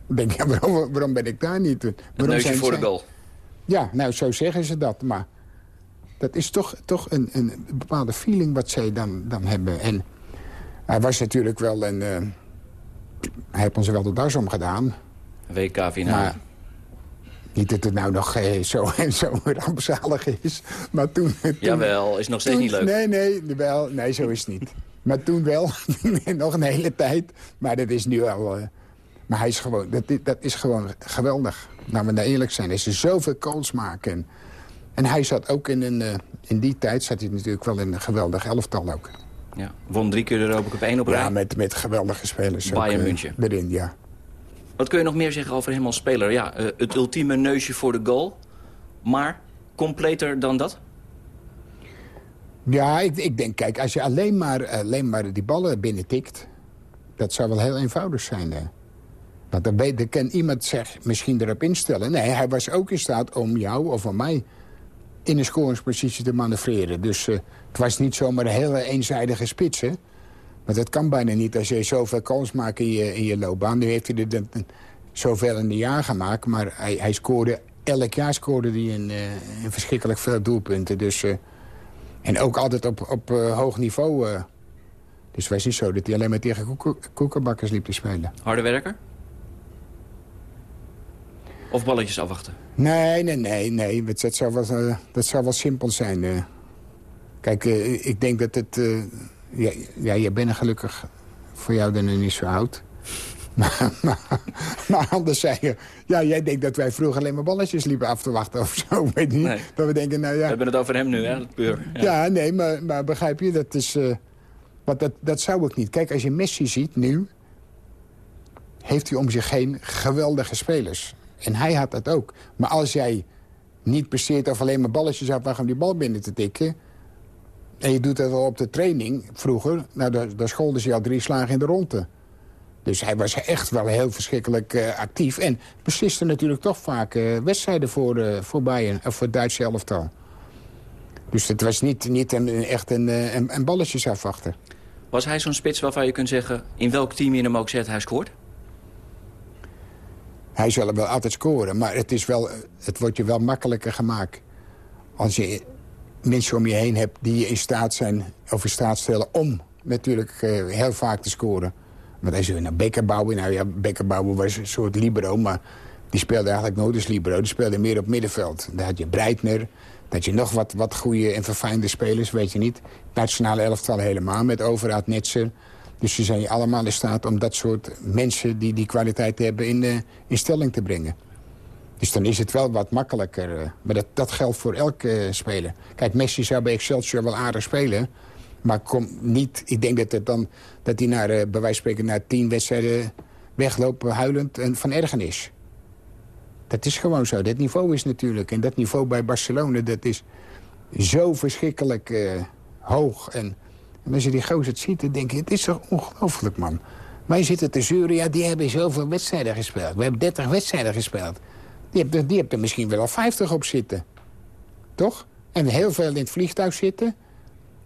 denk, ja, waarom, waarom, ben ik daar niet? Waarom het neusje voor de. Ja, nou, zo zeggen ze dat. Maar dat is toch, toch een, een bepaalde feeling wat zij dan, dan hebben. En hij was natuurlijk wel een... Uh, hij heeft ons wel de das om gedaan. WK-finale. Niet dat het nou nog eh, zo, zo rampzalig is. Maar toen, toen Jawel, is nog steeds niet leuk. Nee, nee, wel, nee, zo is het niet. Maar toen wel, nog een hele tijd. Maar dat is nu al... Uh, maar hij is gewoon, dat, dat is gewoon geweldig. Nou, we nou eerlijk zijn, is er zoveel goals maken. En hij zat ook in, een, uh, in die tijd zat hij natuurlijk wel in een geweldig elftal ook. Ja, won drie keer de Europa Cup 1 op rij. Ja, met, met geweldige spelers. Bayern ook, München. erin, ja. Wat kun je nog meer zeggen over hem als speler? Ja, uh, het ultieme neusje voor de goal. Maar completer dan dat? Ja, ik, ik denk, kijk, als je alleen maar, alleen maar die ballen binnen tikt... dat zou wel heel eenvoudig zijn. Hè? Want dan, kan iemand zich misschien erop instellen. Nee, hij was ook in staat om jou of om mij in een scoringspositie te manoeuvreren. Dus uh, het was niet zomaar een hele eenzijdige spits, hè? Maar dat kan bijna niet als je zoveel kans maakt in je, in je loopbaan. Nu heeft hij er dan, zoveel in een jaar gemaakt. Maar hij, hij scoorde, elk jaar scoorde hij een, een verschrikkelijk veel doelpunten. Dus, uh, en ook altijd op, op uh, hoog niveau. Dus het was niet zo dat hij alleen maar tegen koekenbakkers liep te spelen. Harde werker? Of balletjes afwachten? Nee, nee, nee. nee. Dat, zou wel, dat zou wel simpel zijn. Kijk, ik denk dat het ja, ja, je bent gelukkig voor jou dan niet zo oud. maar, maar, anders zei je... Ja, jij denkt dat wij vroeger alleen maar balletjes liepen af te wachten of zo. Weet niet. Nee. Dat we denken, nou ja... We hebben het over hem nu, hè? Puur. Ja. ja, nee, maar, maar begrijp je, dat is... Uh, wat dat, dat zou ik niet. Kijk, als je Messi ziet nu... heeft hij om zich heen geweldige spelers. En hij had dat ook. Maar als jij niet presteert of alleen maar balletjes afwacht om die bal binnen te tikken... En je doet dat wel op de training vroeger. Nou, daar, daar scholden ze al drie slagen in de ronde. Dus hij was echt wel heel verschrikkelijk uh, actief. En besliste natuurlijk toch vaak uh, wedstrijden voor, uh, voor Bayern, of voor het Duitse elftal. Dus het was niet, niet een, echt een, een, een balletjes afwachten. Was hij zo'n spits waarvan je kunt zeggen... in welk team je hem ook zet, hij scoort? Hij zal wel altijd scoren, maar het, is wel, het wordt je wel makkelijker gemaakt... als je mensen om je heen hebt die in staat zijn of in staat stellen om natuurlijk uh, heel vaak te scoren. Maar als je naar Bekkerbouwen, nou ja, Bekkerbouwen was een soort libero, maar die speelde eigenlijk nooit als libero. Die speelde meer op middenveld. Daar had je Breitner, dat je nog wat, wat goede en verfijnde spelers, weet je niet. Nationale elftal helemaal, met Overraad Netzer. Dus ze zijn allemaal in staat om dat soort mensen die die kwaliteit hebben in, uh, in stelling te brengen. Dus dan is het wel wat makkelijker. Eh, maar dat, dat geldt voor elke speler. Kijk, Messi zou bij Excelsior wel aardig spelen. Maar kom niet, ik denk dat, het dan, dat hij naar, uh, bij wijze van spreken na tien wedstrijden wegloopt huilend en van ergernis. Dat is gewoon zo. Dat niveau is natuurlijk. En dat niveau bij Barcelona, dat is zo verschrikkelijk hoog. En, als je die gozer ziet, dan denk je, het is toch ongelooflijk, man. Wij zitten te zeuren, ja, die hebben zoveel wedstrijden gespeeld. We hebben 30 wedstrijden gespeeld. Die hebt, er, die hebt er misschien wel al 50 op zitten. Toch? En heel veel in het vliegtuig zitten.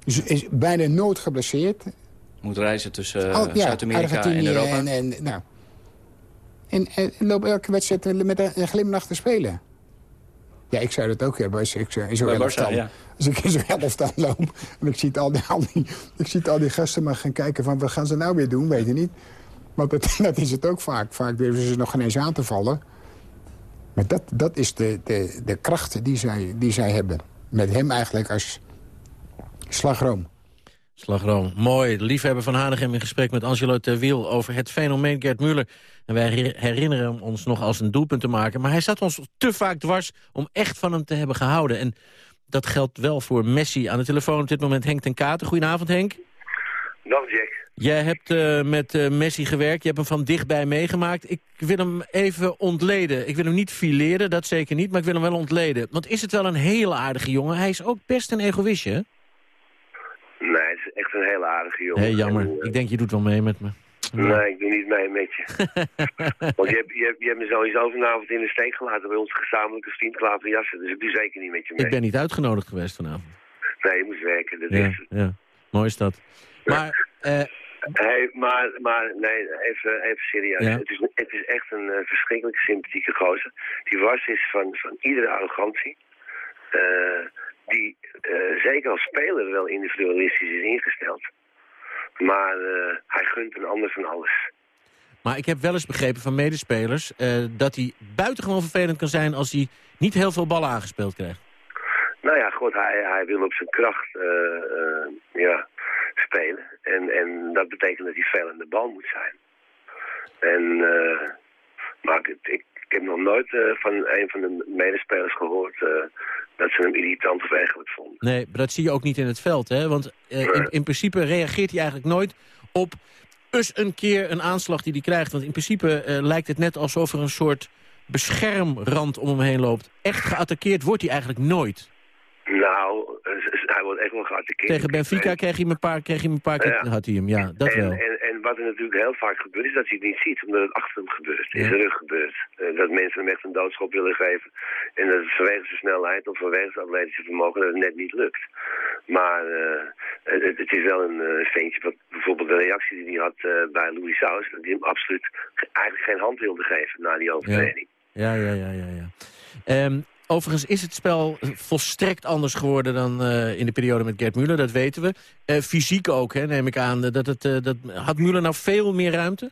Is, is bijna nooit geblesseerd. Moet reizen tussen ja, Zuid-Amerika en Europa. En, en, nou. en, en loop elke wedstrijd met een, een glimlach te spelen. Ja, ik zou dat ook hebben als ik in zo'n elftal, ja. als ik in zo'n elftal loop. En ik zie, al die, al die, ik zie al die gasten maar gaan kijken van wat gaan ze nou weer doen, weet je niet. Want dat, dat is het ook vaak. Vaak durven ze nog geen eens aan te vallen. Maar dat, dat is de, de, de kracht die zij, die zij hebben. Met hem eigenlijk als slagroom. Slagroom. Mooi. Liefhebber van Hanegem in gesprek met Angelo Terwiel... over het fenomeen Gert Muller. En wij herinneren hem ons nog als een doelpunt te maken. Maar hij zat ons te vaak dwars om echt van hem te hebben gehouden. En dat geldt wel voor Messi. Aan de telefoon op dit moment Henk ten Katen. Goedenavond, Henk. Dag, Jack. Jij hebt uh, met uh, Messi gewerkt. Je hebt hem van dichtbij meegemaakt. Ik wil hem even ontleden. Ik wil hem niet fileren, dat zeker niet. Maar ik wil hem wel ontleden. Want is het wel een hele aardige jongen? Hij is ook best een egoïstje, Nee, het is echt een hele aardige jongen. Hé, hey, jammer. En, uh, ik denk, je doet wel mee met me. Nee, ik doe niet mee met je. Want je hebt, je, hebt, je hebt me sowieso vanavond in de steek gelaten bij onze gezamenlijke vriend Jassen. Dus ik doe zeker niet met je mee. Ik ben niet uitgenodigd geweest vanavond. Nee, je moest werken. Dat ja, is ja, mooi is dat. Maar... Uh, Hey, maar, maar nee, even, even serieus. Ja. Het, is, het is echt een uh, verschrikkelijk sympathieke gozer. Die was is van, van iedere arrogantie. Uh, die zeker als speler wel individualistisch is ingesteld. Maar hij gunt een ander van alles. Maar ik heb wel eens begrepen van medespelers... dat hij buitengewoon vervelend kan zijn als hij niet heel veel ballen aangespeeld krijgt. Nou ja, god, hij, hij wil op zijn kracht ja, spelen. En, en dat betekent dat hij veel aan de bal moet zijn. En, uh, maar ik, heb nog nooit uh, van een van de medespelers gehoord uh, dat ze hem irritant of eigenlijk vonden. Nee, maar dat zie je ook niet in het veld, hè? Want in, in principe reageert hij eigenlijk nooit op eens een keer een aanslag die hij krijgt. Want in principe lijkt het net alsof er een soort beschermrand om hem heen loopt. Echt geattaqueerd wordt hij eigenlijk nooit. Nou, hij wordt echt wel geattaqueerd. Tegen Benfica kreeg hij hem een paar, kreeg hij een paar keer, ja. had hij hem, ja, dat en, wel. En, en wat er natuurlijk heel vaak gebeurt, is dat hij het niet ziet, omdat het achter hem gebeurt, in zijn rug gebeurt. Uh, dat mensen hem echt een doodschop willen geven. En dat het vanwege zijn snelheid of vanwege zijn atletische vermogen dat het net niet lukt. Maar uh, het, het, is wel een uh, ventje, wat bijvoorbeeld de reactie die hij had bij Louis Saus, dat hij hem absoluut eigenlijk geen hand wilde geven na die overtreding. Ja, ja, ja, ja. ja. Um, Overigens is het spel volstrekt anders geworden dan uh, in de periode met Gert Muller, dat weten we. Uh, fysiek ook, hè, neem ik aan. Dat het, uh, dat, had Muller nou veel meer ruimte?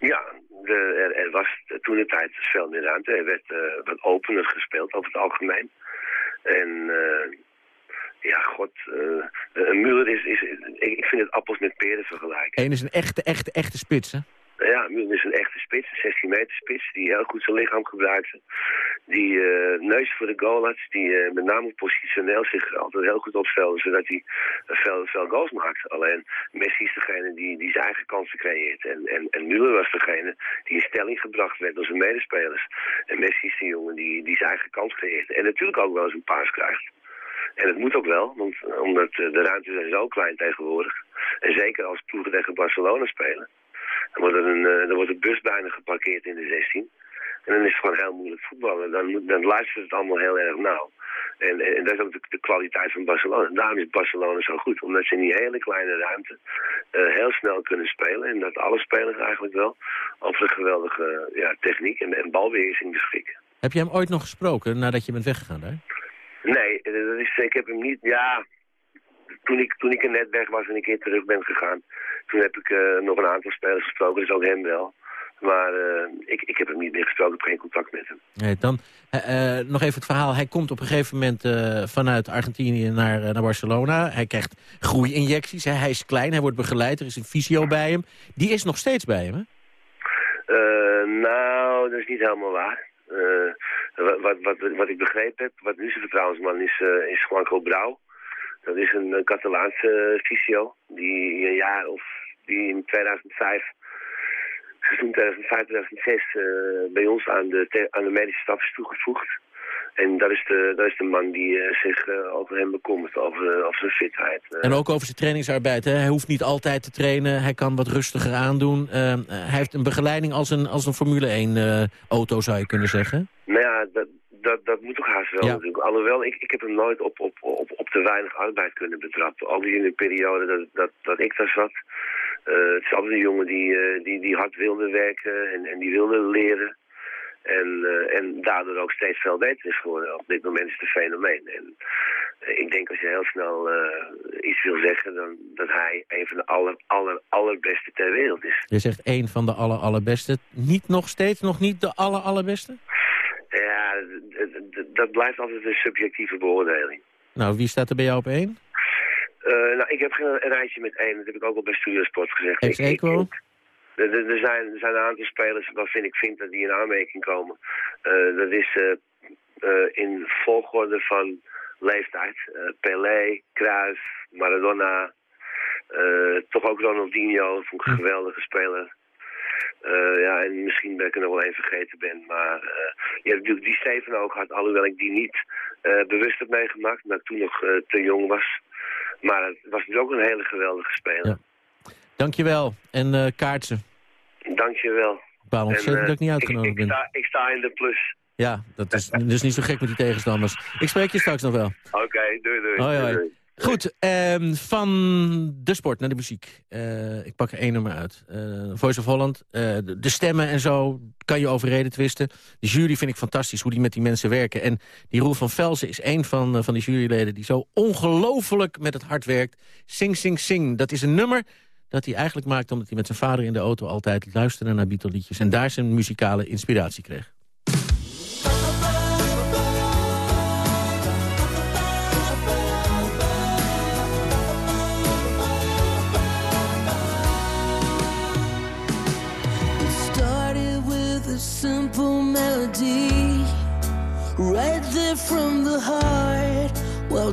Ja, de, er, er, was toen de tijd veel meer ruimte. Er werd wat opener gespeeld over het algemeen. En ja, god, Muller is, is, ik vind het appels met peren vergelijken. Eén is een echte, echte, echte spits, hè? Ja, Muller is een echte spits, een 16 meter spits, die heel goed zijn lichaam gebruikte. Die uh, neus voor de goal had, die uh, met name positioneel zich altijd heel goed opstelde, zodat hij veel, veel goals maakte. Alleen Messi is degene die, die zijn eigen kansen creëert. En, en, en Müller was degene die in stelling gebracht werd door zijn medespelers. En Messi is de jongen die, die zijn eigen kans creëert. En natuurlijk ook wel eens een paas krijgt. En het moet ook wel, want, omdat de ruimtes zijn zo klein tegenwoordig. En zeker als ploegen tegen Barcelona spelen. Dan wordt, er een, dan wordt de bus bijna geparkeerd in de 16. En dan is het gewoon heel moeilijk voetballen. Dan, dan luistert het allemaal heel erg nauw. En, en, en dat is ook de, de, kwaliteit van Barcelona. En daarom is Barcelona zo goed. Omdat ze in die hele kleine ruimte uh, heel snel kunnen spelen. En dat alle spelers eigenlijk wel over een geweldige ja, techniek en, en balbeheersing beschikken. Heb je hem ooit nog gesproken nadat je bent weggegaan daar? Nee, dat is, ik heb hem niet... Ja, toen ik, toen ik er net weg was en een keer terug ben gegaan... Toen heb ik uh, nog een aantal spelers gesproken, dus ook hem wel. Maar uh, ik, ik heb hem niet meer gesproken, ik heb geen contact met hem. Nee, dan uh, nog even het verhaal. Hij komt op een gegeven moment vanuit Argentinië naar, naar Barcelona. Hij krijgt groeiinjecties. Hè. Hij is klein, hij wordt begeleid. Er is een fysio bij hem. Die is nog steeds bij hem, hè? nou, dat is niet helemaal waar. wat, wat, wat, wat ik begrepen heb, wat nu zijn vertrouwensman is, is Juanco Brouw. Dat is een, een Catalaanse fysio die een jaar of die in 2005, seizoen 2005, 2006 uh, bij ons aan de, aan de medische staf is toegevoegd. En dat is de, dat is de man die eh, zich eh, over hem bekommert, over, over zijn fitheid. eh. En ook over zijn trainingsarbeid. Hè? Hij hoeft niet altijd te trainen. Hij kan wat rustiger aandoen. Eh, hij heeft een begeleiding als een, als een Formule 1 eh, auto, zou je kunnen zeggen. Nou ja, dat, dat, dat moet toch haast wel Ja. natuurlijk. Alhoewel, ik, ik heb hem nooit op, op, op, op te weinig arbeid kunnen betrappen. Ook in de periode dat, dat, dat ik daar zat. Het is altijd een jongen die, eh, die, die hard wilde werken en, en die wilde leren. En, eh, en daardoor ook steeds veel beter is geworden. Op dit moment is het een fenomeen. En eh, ik denk als je heel snel iets wil zeggen, dan dat hij een van de aller, aller, allerbeste ter wereld is. Je zegt één van de aller, allerbeste. Niet nog steeds, nog niet de aller, allerbeste? Ja, dat blijft altijd een subjectieve beoordeling. Nou, wie staat er bij jou op één? Eh, nou, ik heb geen een rijtje met één. Dat heb ik ook al bij Studiosport gezegd. Ex equo? Er, zijn, er zijn een aantal spelers waarvan ik vind dat die in aanmerking komen. Eh, dat is eh, in volgorde van leeftijd. Pelé, Cruyff, Maradona, toch ook Ronaldinho, vond ik een geweldige speler. Eh, ja, en misschien ben ik er nog wel één vergeten ben. Maar eh je hebt natuurlijk die Steven ook gehad, alhoewel ik die niet eh, bewust heb meegemaakt, omdat ik toen nog te jong was. Maar het was dus ook een hele geweldige speler. Dankjewel. En kaartsen. Dankjewel. Ik baal ontzettend En, dat ik niet uitgenodigd ik, ben. ik, sta, ik sta in de plus. Ja, dat is dus niet zo gek met die tegenstanders. Ik spreek je straks nog wel. Oké, doei doei. Hoi, hoi. Doei, doei. Goed, ehm, van de sport naar de muziek. Eh, ik pak er één nummer uit. Eh, Voice of Holland, eh, de, stemmen en zo kan je overreden twisten. De jury vind ik fantastisch, hoe die met die mensen werken. En die Roel van Velzen is één van, van die juryleden... die zo ongelooflijk met het hart werkt. Sing, sing, sing. Dat is een nummer dat hij eigenlijk maakt... omdat hij met zijn vader in de auto altijd luisterde naar Beatle-liedjes... en daar zijn muzikale inspiratie kreeg.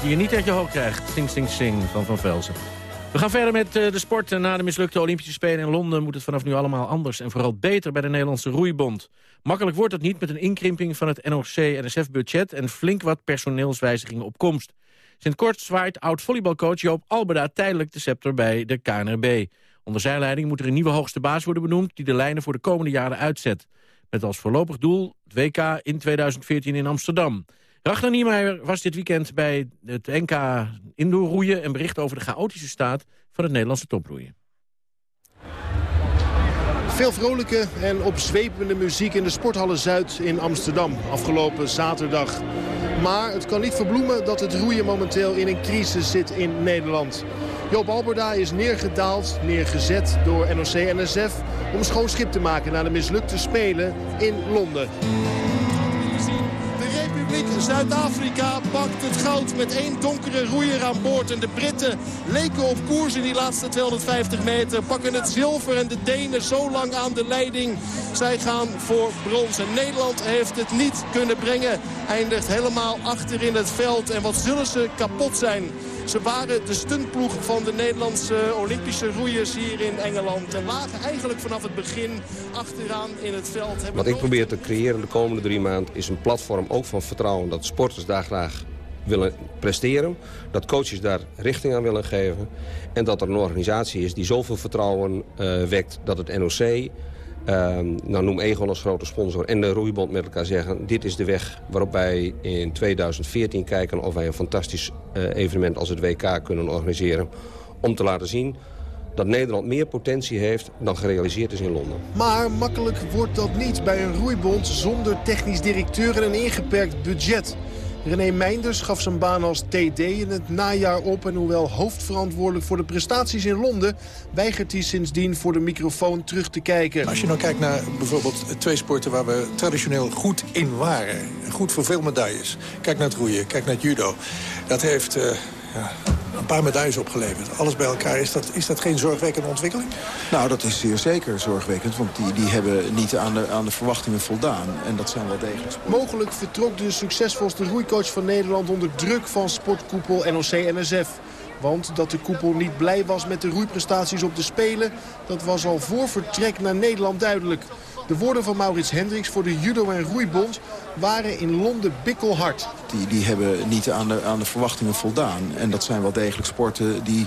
Die je niet uit je hoofd krijgt. Sing, sing, sing van Van Velzen. We gaan verder met eh, de sport. Na de mislukte Olympische Spelen in Londen moet het vanaf nu allemaal anders en vooral beter bij de Nederlandse roeibond. Makkelijk wordt het niet met een inkrimping van het NOC-NSF-budget en flink wat personeelswijzigingen op komst. Sinds kort zwaait oud-volleybalcoach Joop Albeda tijdelijk de scepter bij de KNRB. Onder zijn leiding moet er een nieuwe hoogste baas worden benoemd die de lijnen voor de komende jaren uitzet. Met als voorlopig doel het WK in 2014 in Amsterdam. Ragnar Niemeyer was dit weekend bij het NK indoorroeien... en bericht over de chaotische staat van het Nederlandse toproeien. Veel vrolijke en opzwepende muziek in de Sporthalle Zuid in Amsterdam afgelopen zaterdag. Maar het kan niet verbloemen dat het roeien momenteel in een crisis zit in Nederland. Joop Alberda is neergedaald, neergezet door NOC-NSF... om schoon schip te maken na de mislukte Spelen in Londen. Zuid-Afrika pakt het goud met één donkere roeier aan boord. En de Britten leken op koers in die laatste 250 meter. Pakken het zilver en de Denen zo lang aan de leiding. Zij gaan voor brons. En Nederland heeft het niet kunnen brengen. Eindigt helemaal achter in het veld. En wat zullen ze kapot zijn. Ze waren de stuntploeg van de Nederlandse Olympische roeiers hier in Engeland. En lagen eigenlijk vanaf het begin achteraan in het veld. Wat ik probeer te creëren de komende drie maanden is een platform ook van vertrouwen. Dat sporters daar graag willen presteren. Dat coaches daar richting aan willen geven. En dat er een organisatie is die zoveel vertrouwen uh, wekt dat het NOC Ehm, nou, noem Egon als grote sponsor en de roeibond met elkaar zeggen... dit is de weg waarop wij in 2014 kijken of wij een fantastisch uh, evenement als het WK kunnen organiseren. Om te laten zien dat Nederland meer potentie heeft dan gerealiseerd is in Londen. Maar makkelijk wordt dat niet bij een roeibond zonder technisch directeur en een ingeperkt budget. René Meinders gaf zijn baan als TD in het najaar op... en hoewel hoofdverantwoordelijk voor de prestaties in Londen... weigert hij sindsdien voor de microfoon terug te kijken. Als je nou kijkt naar bijvoorbeeld twee sporten waar we traditioneel goed in waren... goed voor veel medailles. Kijk naar het roeien, kijk naar het judo. Dat heeft... Uh, ja, een paar medailles opgeleverd. Alles bij elkaar, is dat, is dat geen zorgwekkende ontwikkeling? Nou, dat is zeer zeker zorgwekkend. Want die, die hebben niet aan de, aan de verwachtingen voldaan. En dat zijn wel degelijk. Mogelijk vertrok de succesvolste roeicoach van Nederland... onder druk van sportkoepel NOC-NSF. Want dat de koepel niet blij was met de roeiprestaties op de Spelen... dat was al voor vertrek naar Nederland duidelijk. De woorden van Maurits Hendricks voor de Judo- en Roeibond waren in Londen bikkelhard. Die, die hebben niet aan de, aan de verwachtingen voldaan. En dat zijn wel degelijk sporten die,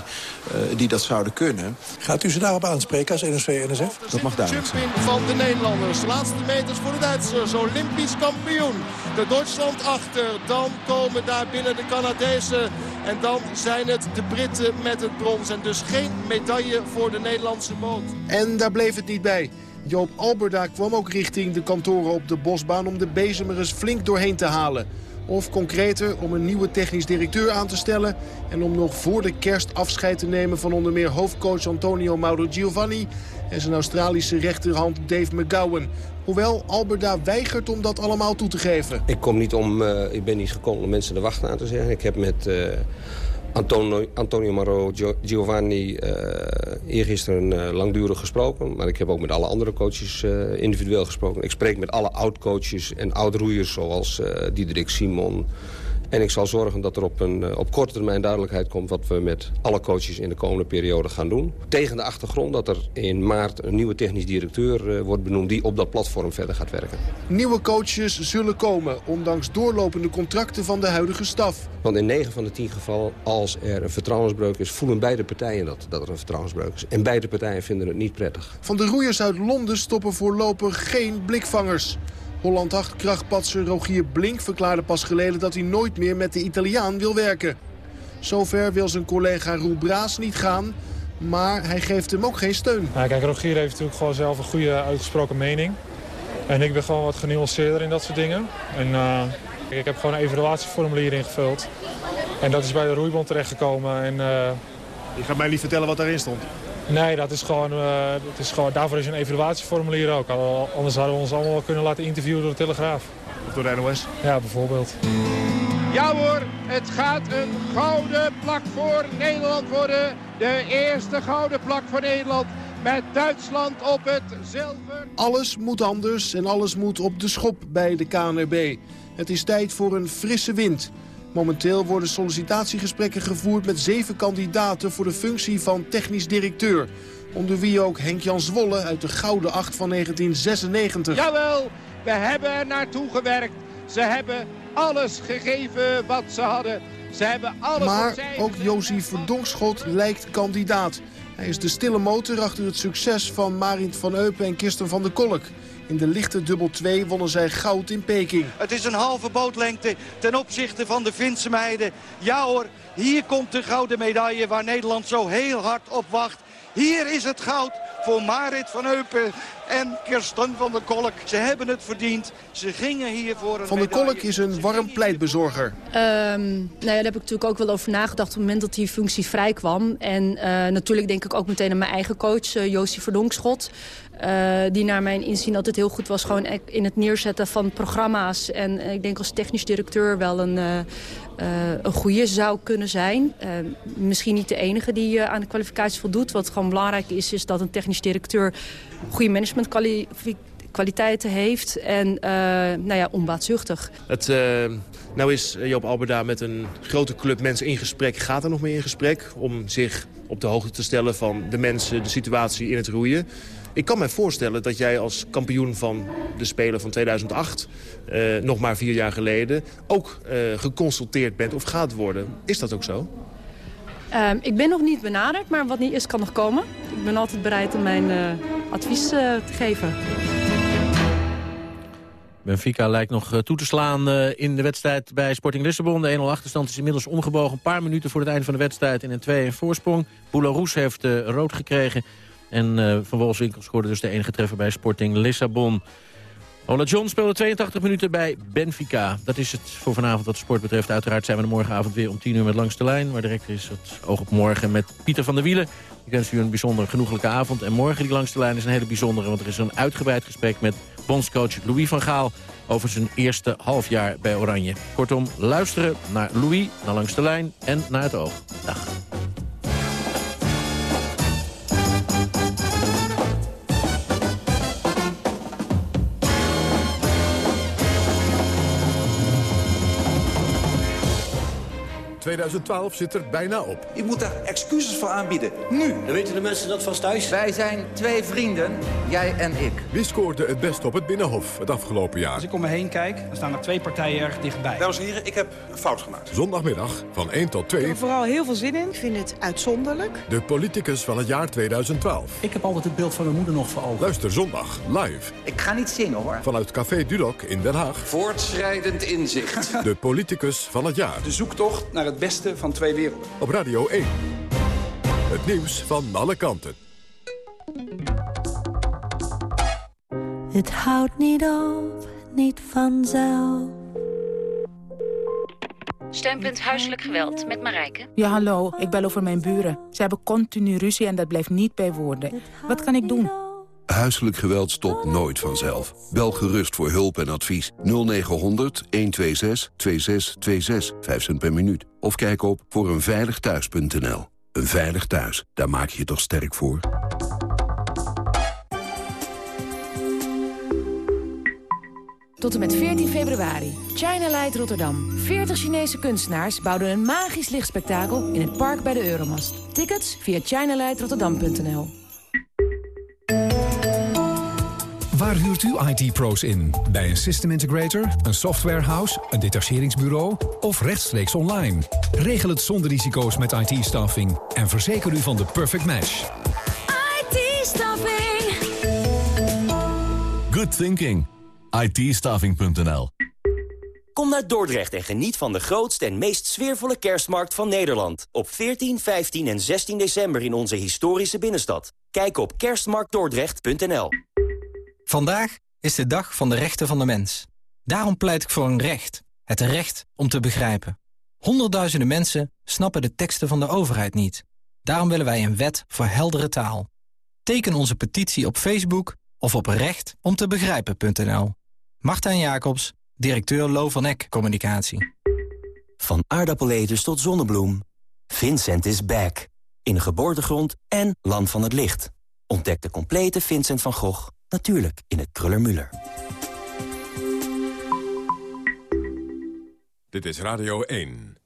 uh, die dat zouden kunnen. Gaat u ze daarop aanspreken als NSV-NSF? Dat mag duidelijk zijn. van de Nederlanders. Laatste meters voor de Duitsers. Olympisch kampioen. De Duitsland achter. Dan komen daar binnen de Canadezen. En dan zijn het de Britten met het brons. En dus geen medaille voor de Nederlandse boot. En daar bleef het niet bij. Joop Alberda kwam ook richting de kantoren op de Bosbaan... om de bezem er eens flink doorheen te halen. Of concreter, om een nieuwe technisch directeur aan te stellen... en om nog voor de kerst afscheid te nemen van onder meer hoofdcoach Antonio Mauro Giovanni... en zijn Australische rechterhand Dave McGowan. Hoewel Alberda weigert om dat allemaal toe te geven. Ik, kom niet om, uh, ik ben niet gekomen om mensen de wacht aan te zeggen. Ik heb met... Uh... Antonio, Antonio Maro Giovanni uh, eergisteren uh, langdurig gesproken. Maar ik heb ook met alle andere coaches uh, individueel gesproken. Ik spreek met alle oud-coaches en oud-roeiers zoals Diederik Simon, en ik zal zorgen dat er op, een, eh, op korte termijn duidelijkheid komt... wat we met alle coaches in de komende periode gaan doen. Tegen de achtergrond dat er in maart een nieuwe technisch directeur uh, wordt benoemd... die op dat platform verder gaat werken. Nieuwe coaches zullen komen, ondanks doorlopende contracten van de huidige staf. Want in 9 van de 10 gevallen, als er een vertrouwensbreuk is... voelen beide partijen dat, dat er een vertrouwensbreuk is. En beide partijen vinden het niet prettig. Van de roeiers uit Londen stoppen voorlopig geen blikvangers. Holland 8 krachtpatser Rogier Blink verklaarde pas geleden dat hij nooit meer met de Italiaan wil werken. Zover wil zijn collega Roel Braas niet gaan, maar hij geeft hem ook geen steun. Nou, kijk, Rogier heeft natuurlijk gewoon zelf een goede uitgesproken mening. En ik ben gewoon wat genuanceerder in dat soort dingen. En uh, ik heb gewoon een evaluatieformulier ingevuld. En dat is bij de roeibond terechtgekomen. En, uh... Je gaat mij niet vertellen wat daarin stond? Nee, dat is gewoon, uh, dat is gewoon, daarvoor is een evaluatieformulier ook. Anders hadden we ons allemaal kunnen laten interviewen door de Telegraaf. Of door de NOS? Ja, bijvoorbeeld. Ja hoor, het gaat een gouden plak voor Nederland worden. De eerste gouden plak voor Nederland met Duitsland op het zilver. Alles moet anders en alles moet op de schop bij de KNRB. Het is tijd voor een frisse wind. Momenteel worden sollicitatiegesprekken gevoerd met zeven kandidaten voor de functie van technisch directeur. Onder wie ook Henk-Jan Zwolle uit de Gouden Acht van 1996. Jawel, we hebben er naartoe gewerkt. Ze hebben alles gegeven wat ze hadden. Ze hebben alles Maar ook Josie Verdonkschot lijkt kandidaat. Hij is de stille motor achter het succes van Marint van Eupen en Kirsten van der Kolk. In de lichte dubbel 2 wonnen zij goud in Peking. Het is een halve bootlengte ten opzichte van de Finse meiden. Ja hoor, hier komt de gouden medaille waar Nederland zo heel hard op wacht. Hier is het goud voor Marit van Eupen en Kirsten van der Kolk. Ze hebben het verdiend. Ze gingen hier voor een Van der. Kolk is een warm pleitbezorger. Ehm, nou ja, daar heb ik natuurlijk ook wel over nagedacht op het moment dat die functie vrij kwam. En eh, natuurlijk denk ik ook meteen aan mijn eigen coach, uh, Joostie Verdonkschot. Uh, die naar mijn inzien altijd heel goed was gewoon in het neerzetten van programma's. En uh, ik denk als technisch directeur wel een, uh, een goede zou kunnen zijn. misschien niet de enige die aan de kwalificatie voldoet. Wat gewoon belangrijk is, is dat een technisch directeur goede managementkwaliteiten heeft. En nou ja, onbaatzuchtig. Het, nou is Joop Alberda met een grote club mensen in gesprek. Gaat er nog mee in gesprek om zich op de hoogte te stellen van de mensen, de situatie in het roeien. Ik kan me voorstellen dat jij als kampioen van de Spelen van 2008... Uh, nog maar vier jaar geleden ook uh, geconsulteerd bent of gaat worden. Is dat ook zo? Uh, ik ben nog niet benaderd, maar wat niet is kan nog komen. Ik ben altijd bereid om mijn uh, advies te geven. Benfica lijkt nog toe te slaan in de wedstrijd bij Sporting Lissabon. De 1-0 achterstand is inmiddels omgebogen. Een paar minuten voor het einde van de wedstrijd in een 2-1 voorsprong. Boularoes heeft rood gekregen. En Van Wolfswinkel scoorde dus de enige treffer bij Sporting Lissabon. Ola John speelde 82 minuten bij Benfica. Dat is het voor vanavond wat de sport betreft. Uiteraard zijn we er morgenavond weer om 10 uur met Langs de Lijn. Maar direct is het oog op morgen met Pieter van der Wielen. Ik wens u een bijzonder genoeglijke avond. En morgen die Langs de Lijn is een hele bijzondere. Want er is een uitgebreid gesprek met bondscoach Louis van Gaal... over zijn eerste halfjaar bij Oranje. Kortom, luisteren naar Louis, naar Langs de Lijn en naar het oog. Dag. ...2012 zit er bijna op. Je moet daar excuses voor aanbieden. Nu. Dan weten de mensen dat vast thuis. Wij zijn twee vrienden, jij en ik. Wie scoorde het best op het Binnenhof het afgelopen jaar? Als ik om me heen kijk, dan staan er twee partijen erg dichtbij. Dames en heren, ik heb een fout gemaakt. Zondagmiddag van 1 tot 2. Ik heb er vooral heel veel zin in. Ik vind het uitzonderlijk. De politicus van het jaar 2012. Ik heb altijd het beeld van mijn moeder nog voor ogen. Luister zondag live. Ik ga niet zingen hoor. Vanuit Café Dudok in Den Haag. Voortschrijdend inzicht. De politicus van het jaar. De zoektocht naar het beste van twee werelden. Op Radio 1. Het nieuws van alle kanten. Het houdt niet op, niet vanzelf. Steunpunt Huiselijk Geweld met Marijke. Ja, hallo. Ik bel over mijn buren. Ze hebben continu ruzie en dat blijft niet bij woorden. Wat kan ik doen? Huiselijk geweld stopt nooit vanzelf. Bel gerust voor hulp en advies 0900 126 2626, 5 cent per minuut. Of kijk op voor eenveiligthuis.nl. Een veilig thuis, daar maak je je toch sterk voor? Tot en met 14 februari. China Light Rotterdam. 40 Chinese kunstenaars bouwden een magisch lichtspektakel in het park bij de Euromast. Tickets via chinalightrotterdam.nl. Waar huurt u IT-pro's in? Bij een system integrator, een softwarehouse, een detacheringsbureau of rechtstreeks online? Regel het zonder risico's met IT-staffing en verzeker u van de perfect match. IT-staffing. Good thinking. IT-staffing.nl Kom naar Dordrecht en geniet van de grootste en meest sfeervolle kerstmarkt van Nederland. Op 14, 15 en 16 december in onze historische binnenstad. Kijk op kerstmarktdordrecht.nl Vandaag is de dag van de rechten van de mens. Daarom pleit ik voor een recht. Het recht om te begrijpen. Honderdduizenden mensen snappen de teksten van de overheid niet. Daarom willen wij een wet voor heldere taal. Teken onze petitie op Facebook of op rechtomtebegrijpen.nl. Martijn Jacobs, directeur Lo van Eck Communicatie. Van aardappeleters tot zonnebloem. Vincent is back. In geboortegrond en land van het licht. Ontdek de complete Vincent van Gogh, natuurlijk in het Kruller-Müller. Dit is Radio 1.